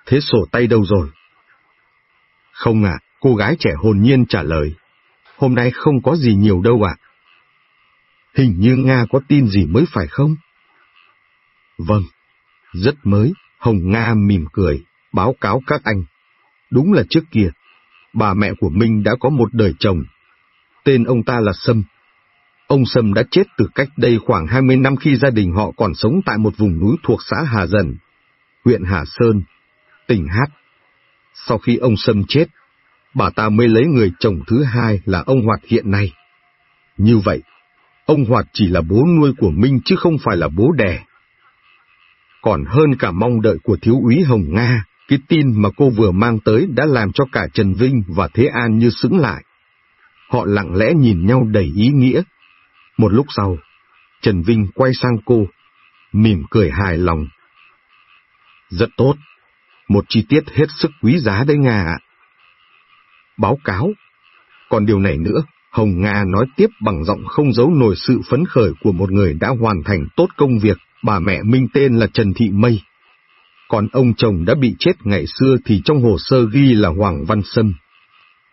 Thế sổ tay đâu rồi? Không ạ, cô gái trẻ hồn nhiên trả lời. Hôm nay không có gì nhiều đâu ạ. Hình như Nga có tin gì mới phải không? Vâng, rất mới, Hồng Nga mỉm cười, báo cáo các anh. Đúng là trước kia, bà mẹ của Minh đã có một đời chồng. Tên ông ta là Sâm. Ông Sâm đã chết từ cách đây khoảng 20 năm khi gia đình họ còn sống tại một vùng núi thuộc xã Hà Dần, huyện Hà Sơn, tình Hát. Sau khi ông Sâm chết, bà ta mới lấy người chồng thứ hai là ông Hoạt hiện nay. Như vậy, ông Hoạt chỉ là bố nuôi của Minh chứ không phải là bố đẻ. Còn hơn cả mong đợi của thiếu úy Hồng Nga, cái tin mà cô vừa mang tới đã làm cho cả Trần Vinh và Thế An như sững lại. Họ lặng lẽ nhìn nhau đầy ý nghĩa. Một lúc sau, Trần Vinh quay sang cô, mỉm cười hài lòng. Rất tốt, một chi tiết hết sức quý giá đấy Nga ạ. Báo cáo. Còn điều này nữa, Hồng Nga nói tiếp bằng giọng không giấu nổi sự phấn khởi của một người đã hoàn thành tốt công việc, bà mẹ Minh tên là Trần Thị Mây. Còn ông chồng đã bị chết ngày xưa thì trong hồ sơ ghi là Hoàng Văn Sâm.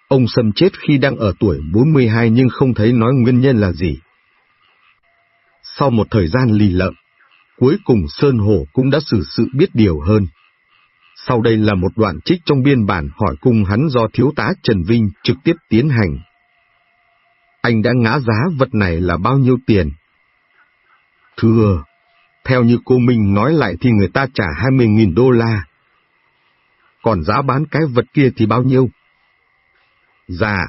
Ông Sâm chết khi đang ở tuổi 42 nhưng không thấy nói nguyên nhân là gì. Sau một thời gian lì lợm, cuối cùng Sơn Hổ cũng đã xử sự biết điều hơn. Sau đây là một đoạn trích trong biên bản hỏi cung hắn do thiếu tá Trần Vinh trực tiếp tiến hành. Anh đã ngã giá vật này là bao nhiêu tiền? Thưa, theo như cô Minh nói lại thì người ta trả 20.000 đô la. Còn giá bán cái vật kia thì bao nhiêu? Dạ,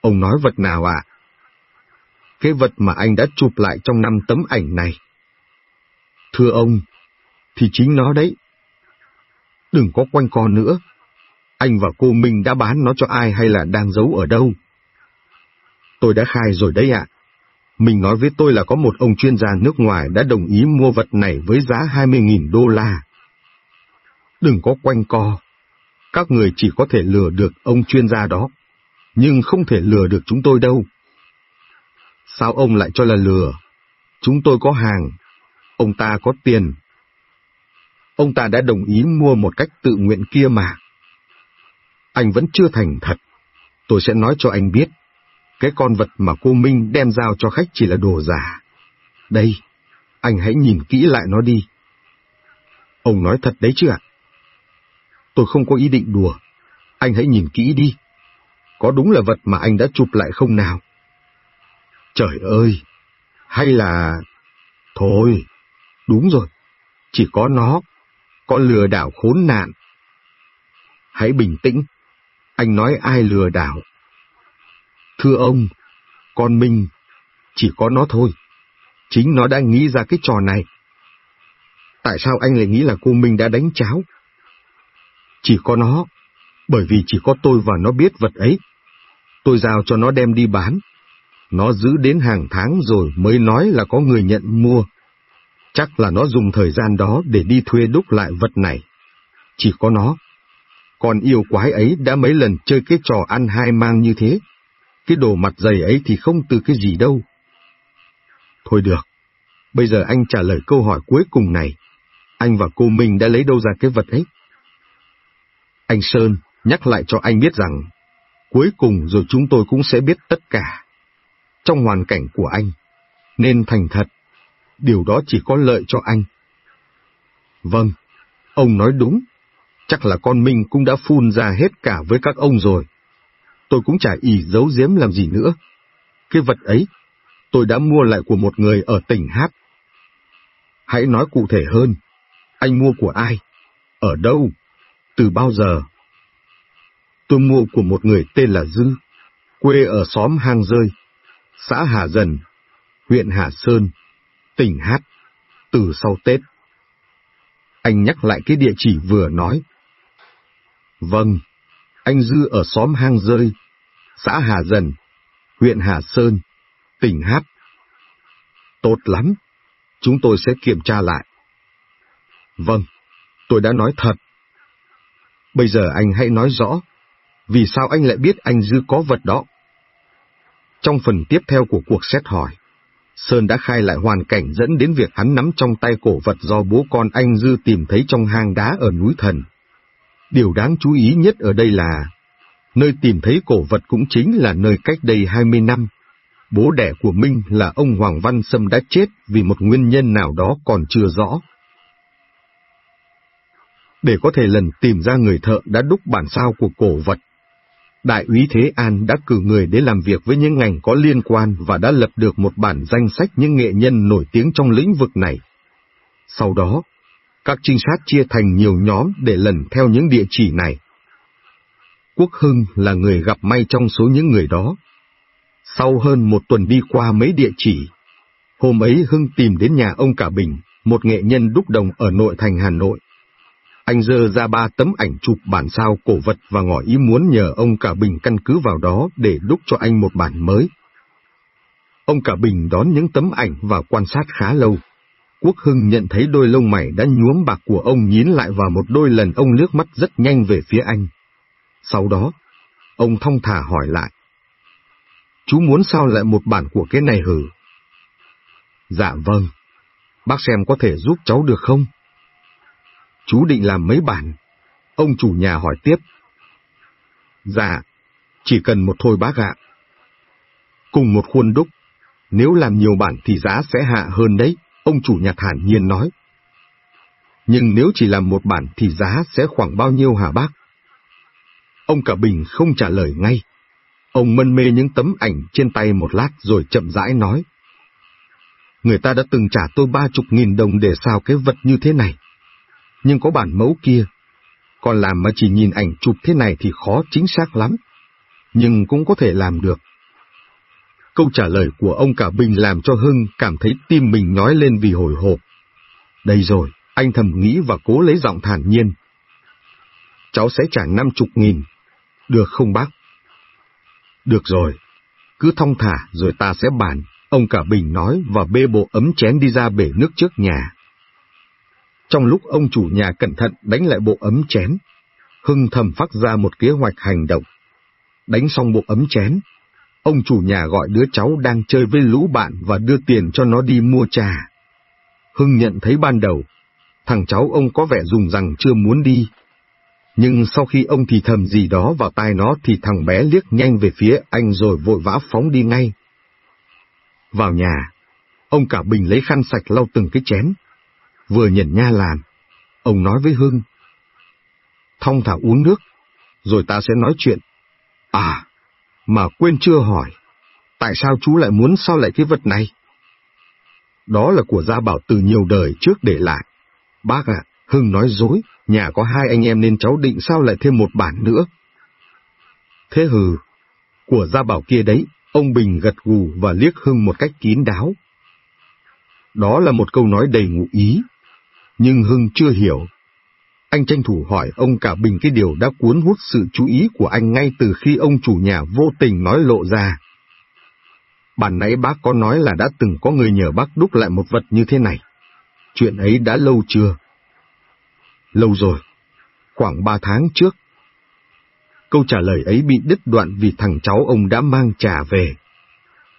ông nói vật nào ạ? Cái vật mà anh đã chụp lại trong năm tấm ảnh này. Thưa ông, thì chính nó đấy đừng có quanh co nữa. Anh và cô Minh đã bán nó cho ai hay là đang giấu ở đâu? Tôi đã khai rồi đấy ạ. Mình nói với tôi là có một ông chuyên gia nước ngoài đã đồng ý mua vật này với giá 20.000 đô la. Đừng có quanh co. Các người chỉ có thể lừa được ông chuyên gia đó, nhưng không thể lừa được chúng tôi đâu. Sao ông lại cho là lừa? Chúng tôi có hàng, ông ta có tiền, Ông ta đã đồng ý mua một cách tự nguyện kia mà. Anh vẫn chưa thành thật. Tôi sẽ nói cho anh biết. Cái con vật mà cô Minh đem giao cho khách chỉ là đồ giả. Đây, anh hãy nhìn kỹ lại nó đi. Ông nói thật đấy chứ ạ? Tôi không có ý định đùa. Anh hãy nhìn kỹ đi. Có đúng là vật mà anh đã chụp lại không nào? Trời ơi! Hay là... Thôi, đúng rồi. Chỉ có nó có lừa đảo khốn nạn. Hãy bình tĩnh, anh nói ai lừa đảo. Thưa ông, con mình chỉ có nó thôi. Chính nó đã nghĩ ra cái trò này. Tại sao anh lại nghĩ là cô Minh đã đánh cháo? Chỉ có nó, bởi vì chỉ có tôi và nó biết vật ấy. Tôi giao cho nó đem đi bán. Nó giữ đến hàng tháng rồi mới nói là có người nhận mua. Chắc là nó dùng thời gian đó để đi thuê đúc lại vật này. Chỉ có nó. Còn yêu quái ấy đã mấy lần chơi cái trò ăn hai mang như thế. Cái đồ mặt dày ấy thì không từ cái gì đâu. Thôi được. Bây giờ anh trả lời câu hỏi cuối cùng này. Anh và cô Minh đã lấy đâu ra cái vật ấy? Anh Sơn nhắc lại cho anh biết rằng, cuối cùng rồi chúng tôi cũng sẽ biết tất cả. Trong hoàn cảnh của anh, nên thành thật điều đó chỉ có lợi cho anh. Vâng, ông nói đúng, chắc là con Minh cũng đã phun ra hết cả với các ông rồi. Tôi cũng chả ý giấu giếm làm gì nữa. Cái vật ấy, tôi đã mua lại của một người ở tỉnh Hát. Hãy nói cụ thể hơn, anh mua của ai? Ở đâu? Từ bao giờ? Tôi mua của một người tên là Dư, quê ở xóm Hang Rơi, xã Hà Dần, huyện Hà Sơn, tỉnh Hát, từ sau Tết. Anh nhắc lại cái địa chỉ vừa nói. Vâng, anh Dư ở xóm Hang Rơi, xã Hà Dần, huyện Hà Sơn, tỉnh Hát. Tốt lắm, chúng tôi sẽ kiểm tra lại. Vâng, tôi đã nói thật. Bây giờ anh hãy nói rõ, vì sao anh lại biết anh Dư có vật đó? Trong phần tiếp theo của cuộc xét hỏi, Sơn đã khai lại hoàn cảnh dẫn đến việc hắn nắm trong tay cổ vật do bố con anh Dư tìm thấy trong hang đá ở núi Thần. Điều đáng chú ý nhất ở đây là, nơi tìm thấy cổ vật cũng chính là nơi cách đây 20 năm. Bố đẻ của Minh là ông Hoàng Văn Sâm đã chết vì một nguyên nhân nào đó còn chưa rõ. Để có thể lần tìm ra người thợ đã đúc bản sao của cổ vật, Đại úy Thế An đã cử người đến làm việc với những ngành có liên quan và đã lập được một bản danh sách những nghệ nhân nổi tiếng trong lĩnh vực này. Sau đó, các trinh sát chia thành nhiều nhóm để lần theo những địa chỉ này. Quốc Hưng là người gặp may trong số những người đó. Sau hơn một tuần đi qua mấy địa chỉ, hôm ấy Hưng tìm đến nhà ông Cả Bình, một nghệ nhân đúc đồng ở nội thành Hà Nội. Anh dơ ra ba tấm ảnh chụp bản sao cổ vật và ngỏ ý muốn nhờ ông Cả Bình căn cứ vào đó để đúc cho anh một bản mới. Ông Cả Bình đón những tấm ảnh và quan sát khá lâu. Quốc Hưng nhận thấy đôi lông mày đã nhuốm bạc của ông nhín lại vào một đôi lần ông lướt mắt rất nhanh về phía anh. Sau đó, ông thong thả hỏi lại. Chú muốn sao lại một bản của cái này hử? Dạ vâng. Bác xem có thể giúp cháu được không? Chú định làm mấy bản? Ông chủ nhà hỏi tiếp. Dạ, chỉ cần một thôi bác ạ. Cùng một khuôn đúc, nếu làm nhiều bản thì giá sẽ hạ hơn đấy, ông chủ nhà thản nhiên nói. Nhưng nếu chỉ làm một bản thì giá sẽ khoảng bao nhiêu hả bác? Ông cả bình không trả lời ngay. Ông mân mê những tấm ảnh trên tay một lát rồi chậm rãi nói. Người ta đã từng trả tôi ba chục nghìn đồng để sao cái vật như thế này nhưng có bản mẫu kia. Còn làm mà chỉ nhìn ảnh chụp thế này thì khó chính xác lắm, nhưng cũng có thể làm được. Câu trả lời của ông Cả Bình làm cho Hưng cảm thấy tim mình nhói lên vì hồi hộp. Đây rồi, anh thầm nghĩ và cố lấy giọng thản nhiên. Cháu sẽ trả năm chục nghìn. Được không bác? Được rồi, cứ thong thả rồi ta sẽ bàn, ông Cả Bình nói và bê bộ ấm chén đi ra bể nước trước nhà. Trong lúc ông chủ nhà cẩn thận đánh lại bộ ấm chén, Hưng thầm phát ra một kế hoạch hành động. Đánh xong bộ ấm chén, ông chủ nhà gọi đứa cháu đang chơi với lũ bạn và đưa tiền cho nó đi mua trà. Hưng nhận thấy ban đầu, thằng cháu ông có vẻ dùng rằng chưa muốn đi. Nhưng sau khi ông thì thầm gì đó vào tai nó thì thằng bé liếc nhanh về phía anh rồi vội vã phóng đi ngay. Vào nhà, ông cả bình lấy khăn sạch lau từng cái chén, vừa nhận nha làm, ông nói với Hưng. Thong thả uống nước, rồi ta sẽ nói chuyện. À, mà quên chưa hỏi, tại sao chú lại muốn sao lại cái vật này? Đó là của gia bảo từ nhiều đời trước để lại. Bác ạ, Hưng nói dối, nhà có hai anh em nên cháu định sao lại thêm một bản nữa. Thế hừ, của gia bảo kia đấy, ông Bình gật gù và liếc Hưng một cách kín đáo. Đó là một câu nói đầy ngụ ý, nhưng Hưng chưa hiểu. Anh tranh thủ hỏi ông cả Bình cái điều đã cuốn hút sự chú ý của anh ngay từ khi ông chủ nhà vô tình nói lộ ra. Bản nãy bác có nói là đã từng có người nhờ bác đúc lại một vật như thế này. Chuyện ấy đã lâu chưa? Lâu rồi, khoảng ba tháng trước. Câu trả lời ấy bị đứt đoạn vì thằng cháu ông đã mang trà về.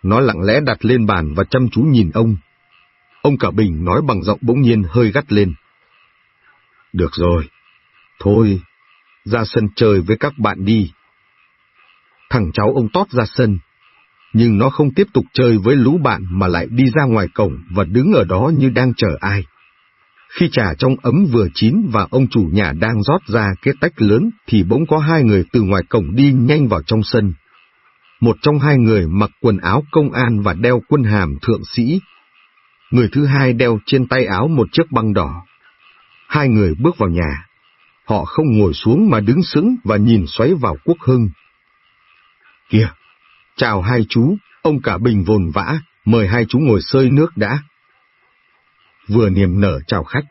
Nó lặng lẽ đặt lên bàn và chăm chú nhìn ông. Ông cả bình nói bằng giọng bỗng nhiên hơi gắt lên. Được rồi, thôi, ra sân chơi với các bạn đi. Thằng cháu ông tót ra sân. nhưng nó không tiếp tục chơi với lũ bạn mà lại đi ra ngoài cổng và đứng ở đó như đang chờ ai. Khi trà trong ấm vừa chín và ông chủ nhà đang rót ra cái tách lớn thì bỗng có hai người từ ngoài cổng đi nhanh vào trong sân. Một trong hai người mặc quần áo công an và đeo quân hàm thượng sĩ. Người thứ hai đeo trên tay áo một chiếc băng đỏ. Hai người bước vào nhà. Họ không ngồi xuống mà đứng sững và nhìn xoáy vào quốc hưng. Kìa, chào hai chú, ông cả bình vồn vã, mời hai chú ngồi sơi nước đã vừa niềm nở chào khách.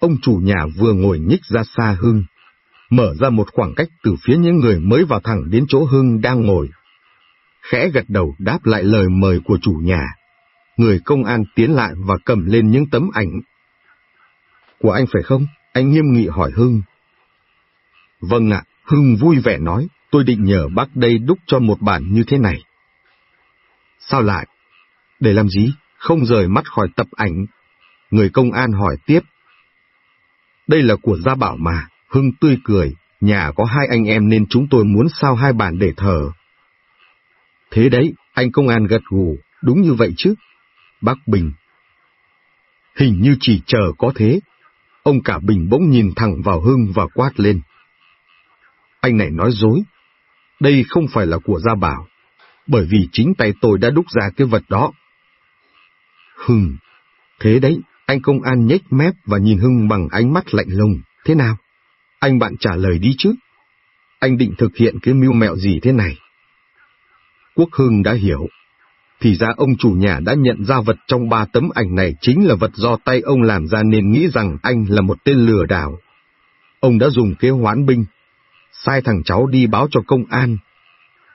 Ông chủ nhà vừa ngồi nhích ra xa Hưng, mở ra một khoảng cách từ phía những người mới vào thẳng đến chỗ Hưng đang ngồi. Khẽ gật đầu đáp lại lời mời của chủ nhà. Người công an tiến lại và cầm lên những tấm ảnh. Của anh phải không? Anh nghiêm nghị hỏi Hưng. Vâng ạ, Hưng vui vẻ nói, tôi định nhờ bác đây đúc cho một bản như thế này. Sao lại? Để làm gì? Không rời mắt khỏi tập ảnh, Người công an hỏi tiếp. Đây là của Gia Bảo mà, Hưng tươi cười, nhà có hai anh em nên chúng tôi muốn sao hai bản để thờ. Thế đấy, anh công an gật gù, đúng như vậy chứ. Bác Bình. Hình như chỉ chờ có thế. Ông cả Bình bỗng nhìn thẳng vào Hưng và quát lên. Anh này nói dối. Đây không phải là của Gia Bảo, bởi vì chính tay tôi đã đúc ra cái vật đó. Hưng, thế đấy, anh công an nhếch mép và nhìn Hưng bằng ánh mắt lạnh lùng. Thế nào? Anh bạn trả lời đi chứ. Anh định thực hiện cái mưu mẹo gì thế này? Quốc Hưng đã hiểu. Thì ra ông chủ nhà đã nhận ra vật trong ba tấm ảnh này chính là vật do tay ông làm ra nên nghĩ rằng anh là một tên lừa đảo. Ông đã dùng kế hoán binh, sai thằng cháu đi báo cho công an.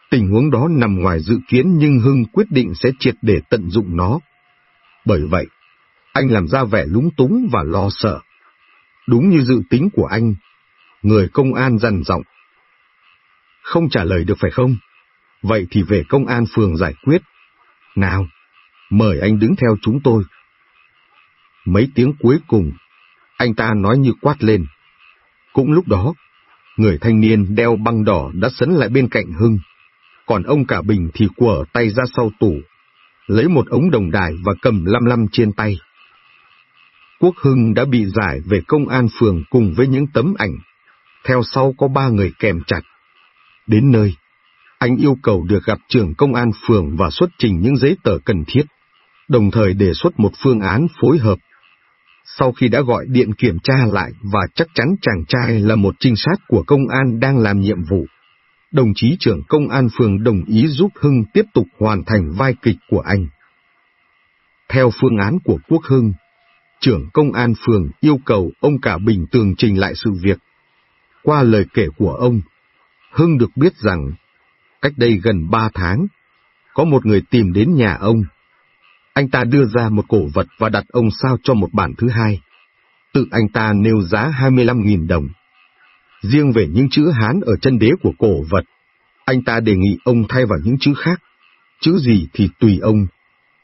Tình huống đó nằm ngoài dự kiến nhưng Hưng quyết định sẽ triệt để tận dụng nó. Bởi vậy, anh làm ra vẻ lúng túng và lo sợ. Đúng như dự tính của anh, người công an dằn giọng. Không trả lời được phải không? Vậy thì về công an phường giải quyết. Nào, mời anh đứng theo chúng tôi. Mấy tiếng cuối cùng, anh ta nói như quát lên. Cũng lúc đó, người thanh niên đeo băng đỏ đã sấn lại bên cạnh Hưng, còn ông cả bình thì quở tay ra sau tủ, lấy một ống đồng đài và cầm lăm lăm trên tay. Quốc Hưng đã bị giải về công an phường cùng với những tấm ảnh. Theo sau có ba người kèm chặt. Đến nơi, anh yêu cầu được gặp trưởng công an phường và xuất trình những giấy tờ cần thiết, đồng thời đề xuất một phương án phối hợp. Sau khi đã gọi điện kiểm tra lại và chắc chắn chàng trai là một trinh sát của công an đang làm nhiệm vụ, đồng chí trưởng công an phường đồng ý giúp Hưng tiếp tục hoàn thành vai kịch của anh. Theo phương án của Quốc Hưng, trưởng công an phường yêu cầu ông cả Bình tường trình lại sự việc. Qua lời kể của ông, Hưng được biết rằng, cách đây gần ba tháng, có một người tìm đến nhà ông. Anh ta đưa ra một cổ vật và đặt ông sao cho một bản thứ hai. Tự anh ta nêu giá 25.000 đồng. Riêng về những chữ Hán ở chân đế của cổ vật, anh ta đề nghị ông thay vào những chữ khác. Chữ gì thì tùy ông,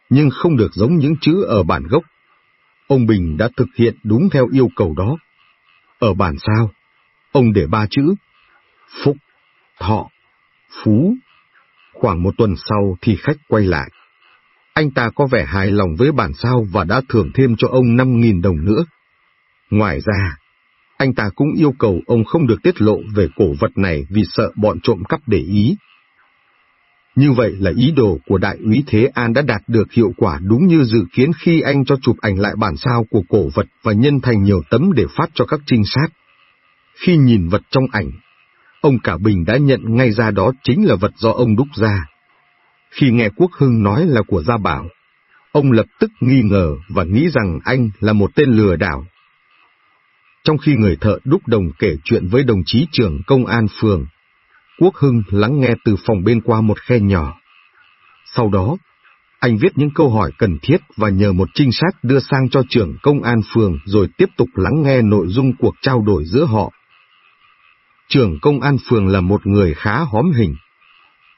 nhưng không được giống những chữ ở bản gốc ông Bình đã thực hiện đúng theo yêu cầu đó. Ở bản sao, ông để ba chữ, phúc, thọ, phú. Khoảng một tuần sau thì khách quay lại. Anh ta có vẻ hài lòng với bản sao và đã thưởng thêm cho ông 5.000 đồng nữa. Ngoài ra, anh ta cũng yêu cầu ông không được tiết lộ về cổ vật này vì sợ bọn trộm cắp để ý. Như vậy là ý đồ của đại úy Thế An đã đạt được hiệu quả đúng như dự kiến khi anh cho chụp ảnh lại bản sao của cổ vật và nhân thành nhiều tấm để phát cho các trinh sát. Khi nhìn vật trong ảnh, ông Cả Bình đã nhận ngay ra đó chính là vật do ông đúc ra. Khi nghe Quốc Hưng nói là của Gia Bảo, ông lập tức nghi ngờ và nghĩ rằng anh là một tên lừa đảo. Trong khi người thợ đúc đồng kể chuyện với đồng chí trưởng công an phường, Quốc Hưng lắng nghe từ phòng bên qua một khe nhỏ. Sau đó, anh viết những câu hỏi cần thiết và nhờ một trinh sát đưa sang cho trưởng công an phường rồi tiếp tục lắng nghe nội dung cuộc trao đổi giữa họ. Trưởng công an phường là một người khá hóm hình.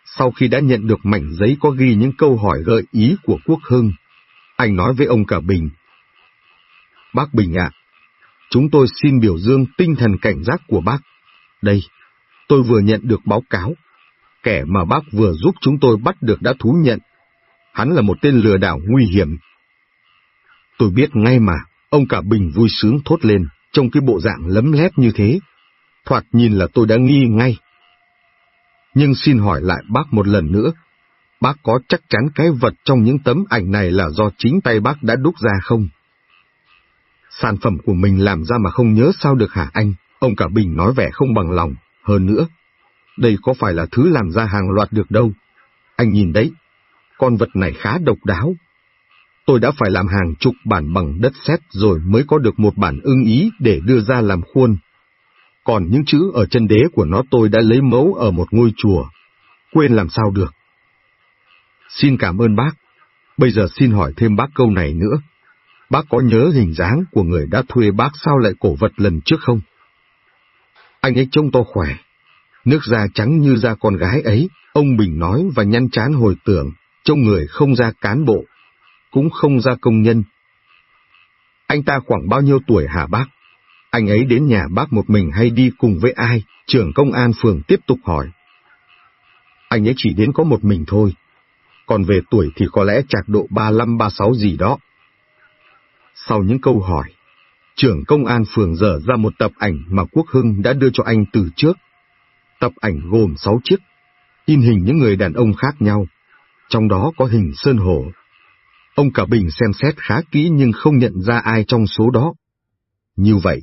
Sau khi đã nhận được mảnh giấy có ghi những câu hỏi gợi ý của Quốc Hưng, anh nói với ông cả Bình. Bác Bình ạ, chúng tôi xin biểu dương tinh thần cảnh giác của bác. Đây, tôi vừa nhận được báo cáo. kẻ mà bác vừa giúp chúng tôi bắt được đã thú nhận. Hắn là một tên lừa đảo nguy hiểm. Tôi biết ngay mà, ông cả Bình vui sướng thốt lên, trong cái bộ dạng lấm lét như thế. Thoạt nhìn là tôi đã nghi ngay. Nhưng xin hỏi lại bác một lần nữa, bác có chắc chắn cái vật trong những tấm ảnh này là do chính tay bác đã đúc ra không? Sản phẩm của mình làm ra mà không nhớ sao được hả anh? Ông cả Bình nói vẻ không bằng lòng. Hơn nữa, đây có phải là thứ làm ra hàng loạt được đâu. Anh nhìn đấy, con vật này khá độc đáo. Tôi đã phải làm hàng chục bản bằng đất sét rồi mới có được một bản ưng ý để đưa ra làm khuôn. Còn những chữ ở chân đế của nó tôi đã lấy mẫu ở một ngôi chùa. Quên làm sao được. Xin cảm ơn bác. Bây giờ xin hỏi thêm bác câu này nữa. Bác có nhớ hình dáng của người đã thuê bác sao lại cổ vật lần trước không? Anh ấy trông to khỏe, nước da trắng như da con gái ấy, ông Bình nói và nhăn chán hồi tưởng, trông người không ra cán bộ, cũng không ra công nhân. Anh ta khoảng bao nhiêu tuổi hả bác? Anh ấy đến nhà bác một mình hay đi cùng với ai? Trưởng công an phường tiếp tục hỏi. Anh ấy chỉ đến có một mình thôi, còn về tuổi thì có lẽ chạc độ 35-36 gì đó. Sau những câu hỏi, trưởng công an phường dở ra một tập ảnh mà Quốc Hưng đã đưa cho anh từ trước. Tập ảnh gồm 6 chiếc, in hình những người đàn ông khác nhau, trong đó có hình Sơn Hổ. Ông Cả Bình xem xét khá kỹ nhưng không nhận ra ai trong số đó. Như vậy,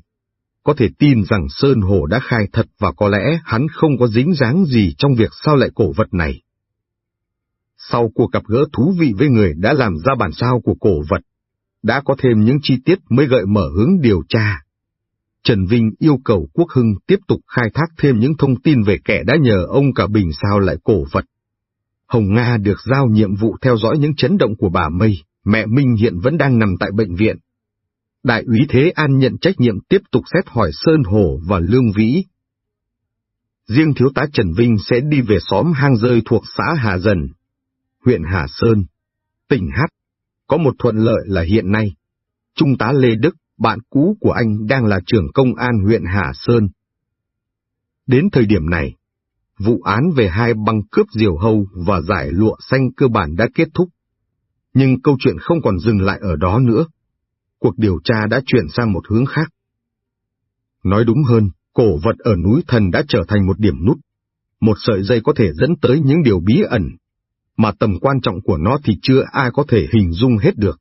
có thể tin rằng Sơn Hổ đã khai thật và có lẽ hắn không có dính dáng gì trong việc sao lại cổ vật này. Sau cuộc gặp gỡ thú vị với người đã làm ra bản sao của cổ vật, đã có thêm những chi tiết mới gợi mở hướng điều tra. Trần Vinh yêu cầu Quốc Hưng tiếp tục khai thác thêm những thông tin về kẻ đã nhờ ông cả Bình sao lại cổ vật. Hồng Nga được giao nhiệm vụ theo dõi những chấn động của bà Mây, mẹ Minh hiện vẫn đang nằm tại bệnh viện. Đại úy Thế An nhận trách nhiệm tiếp tục xét hỏi Sơn Hồ và Lương Vĩ. Riêng thiếu tá Trần Vinh sẽ đi về xóm hang rơi thuộc xã Hà Dần, huyện Hà Sơn, tỉnh Hát có một thuận lợi là hiện nay, Trung tá Lê Đức, bạn cũ của anh đang là trưởng công an huyện Hà Sơn. Đến thời điểm này, vụ án về hai băng cướp diều hâu và giải lụa xanh cơ bản đã kết thúc. Nhưng câu chuyện không còn dừng lại ở đó nữa. Cuộc điều tra đã chuyển sang một hướng khác. Nói đúng hơn, cổ vật ở núi thần đã trở thành một điểm nút. Một sợi dây có thể dẫn tới những điều bí ẩn mà tầm quan trọng của nó thì chưa ai có thể hình dung hết được.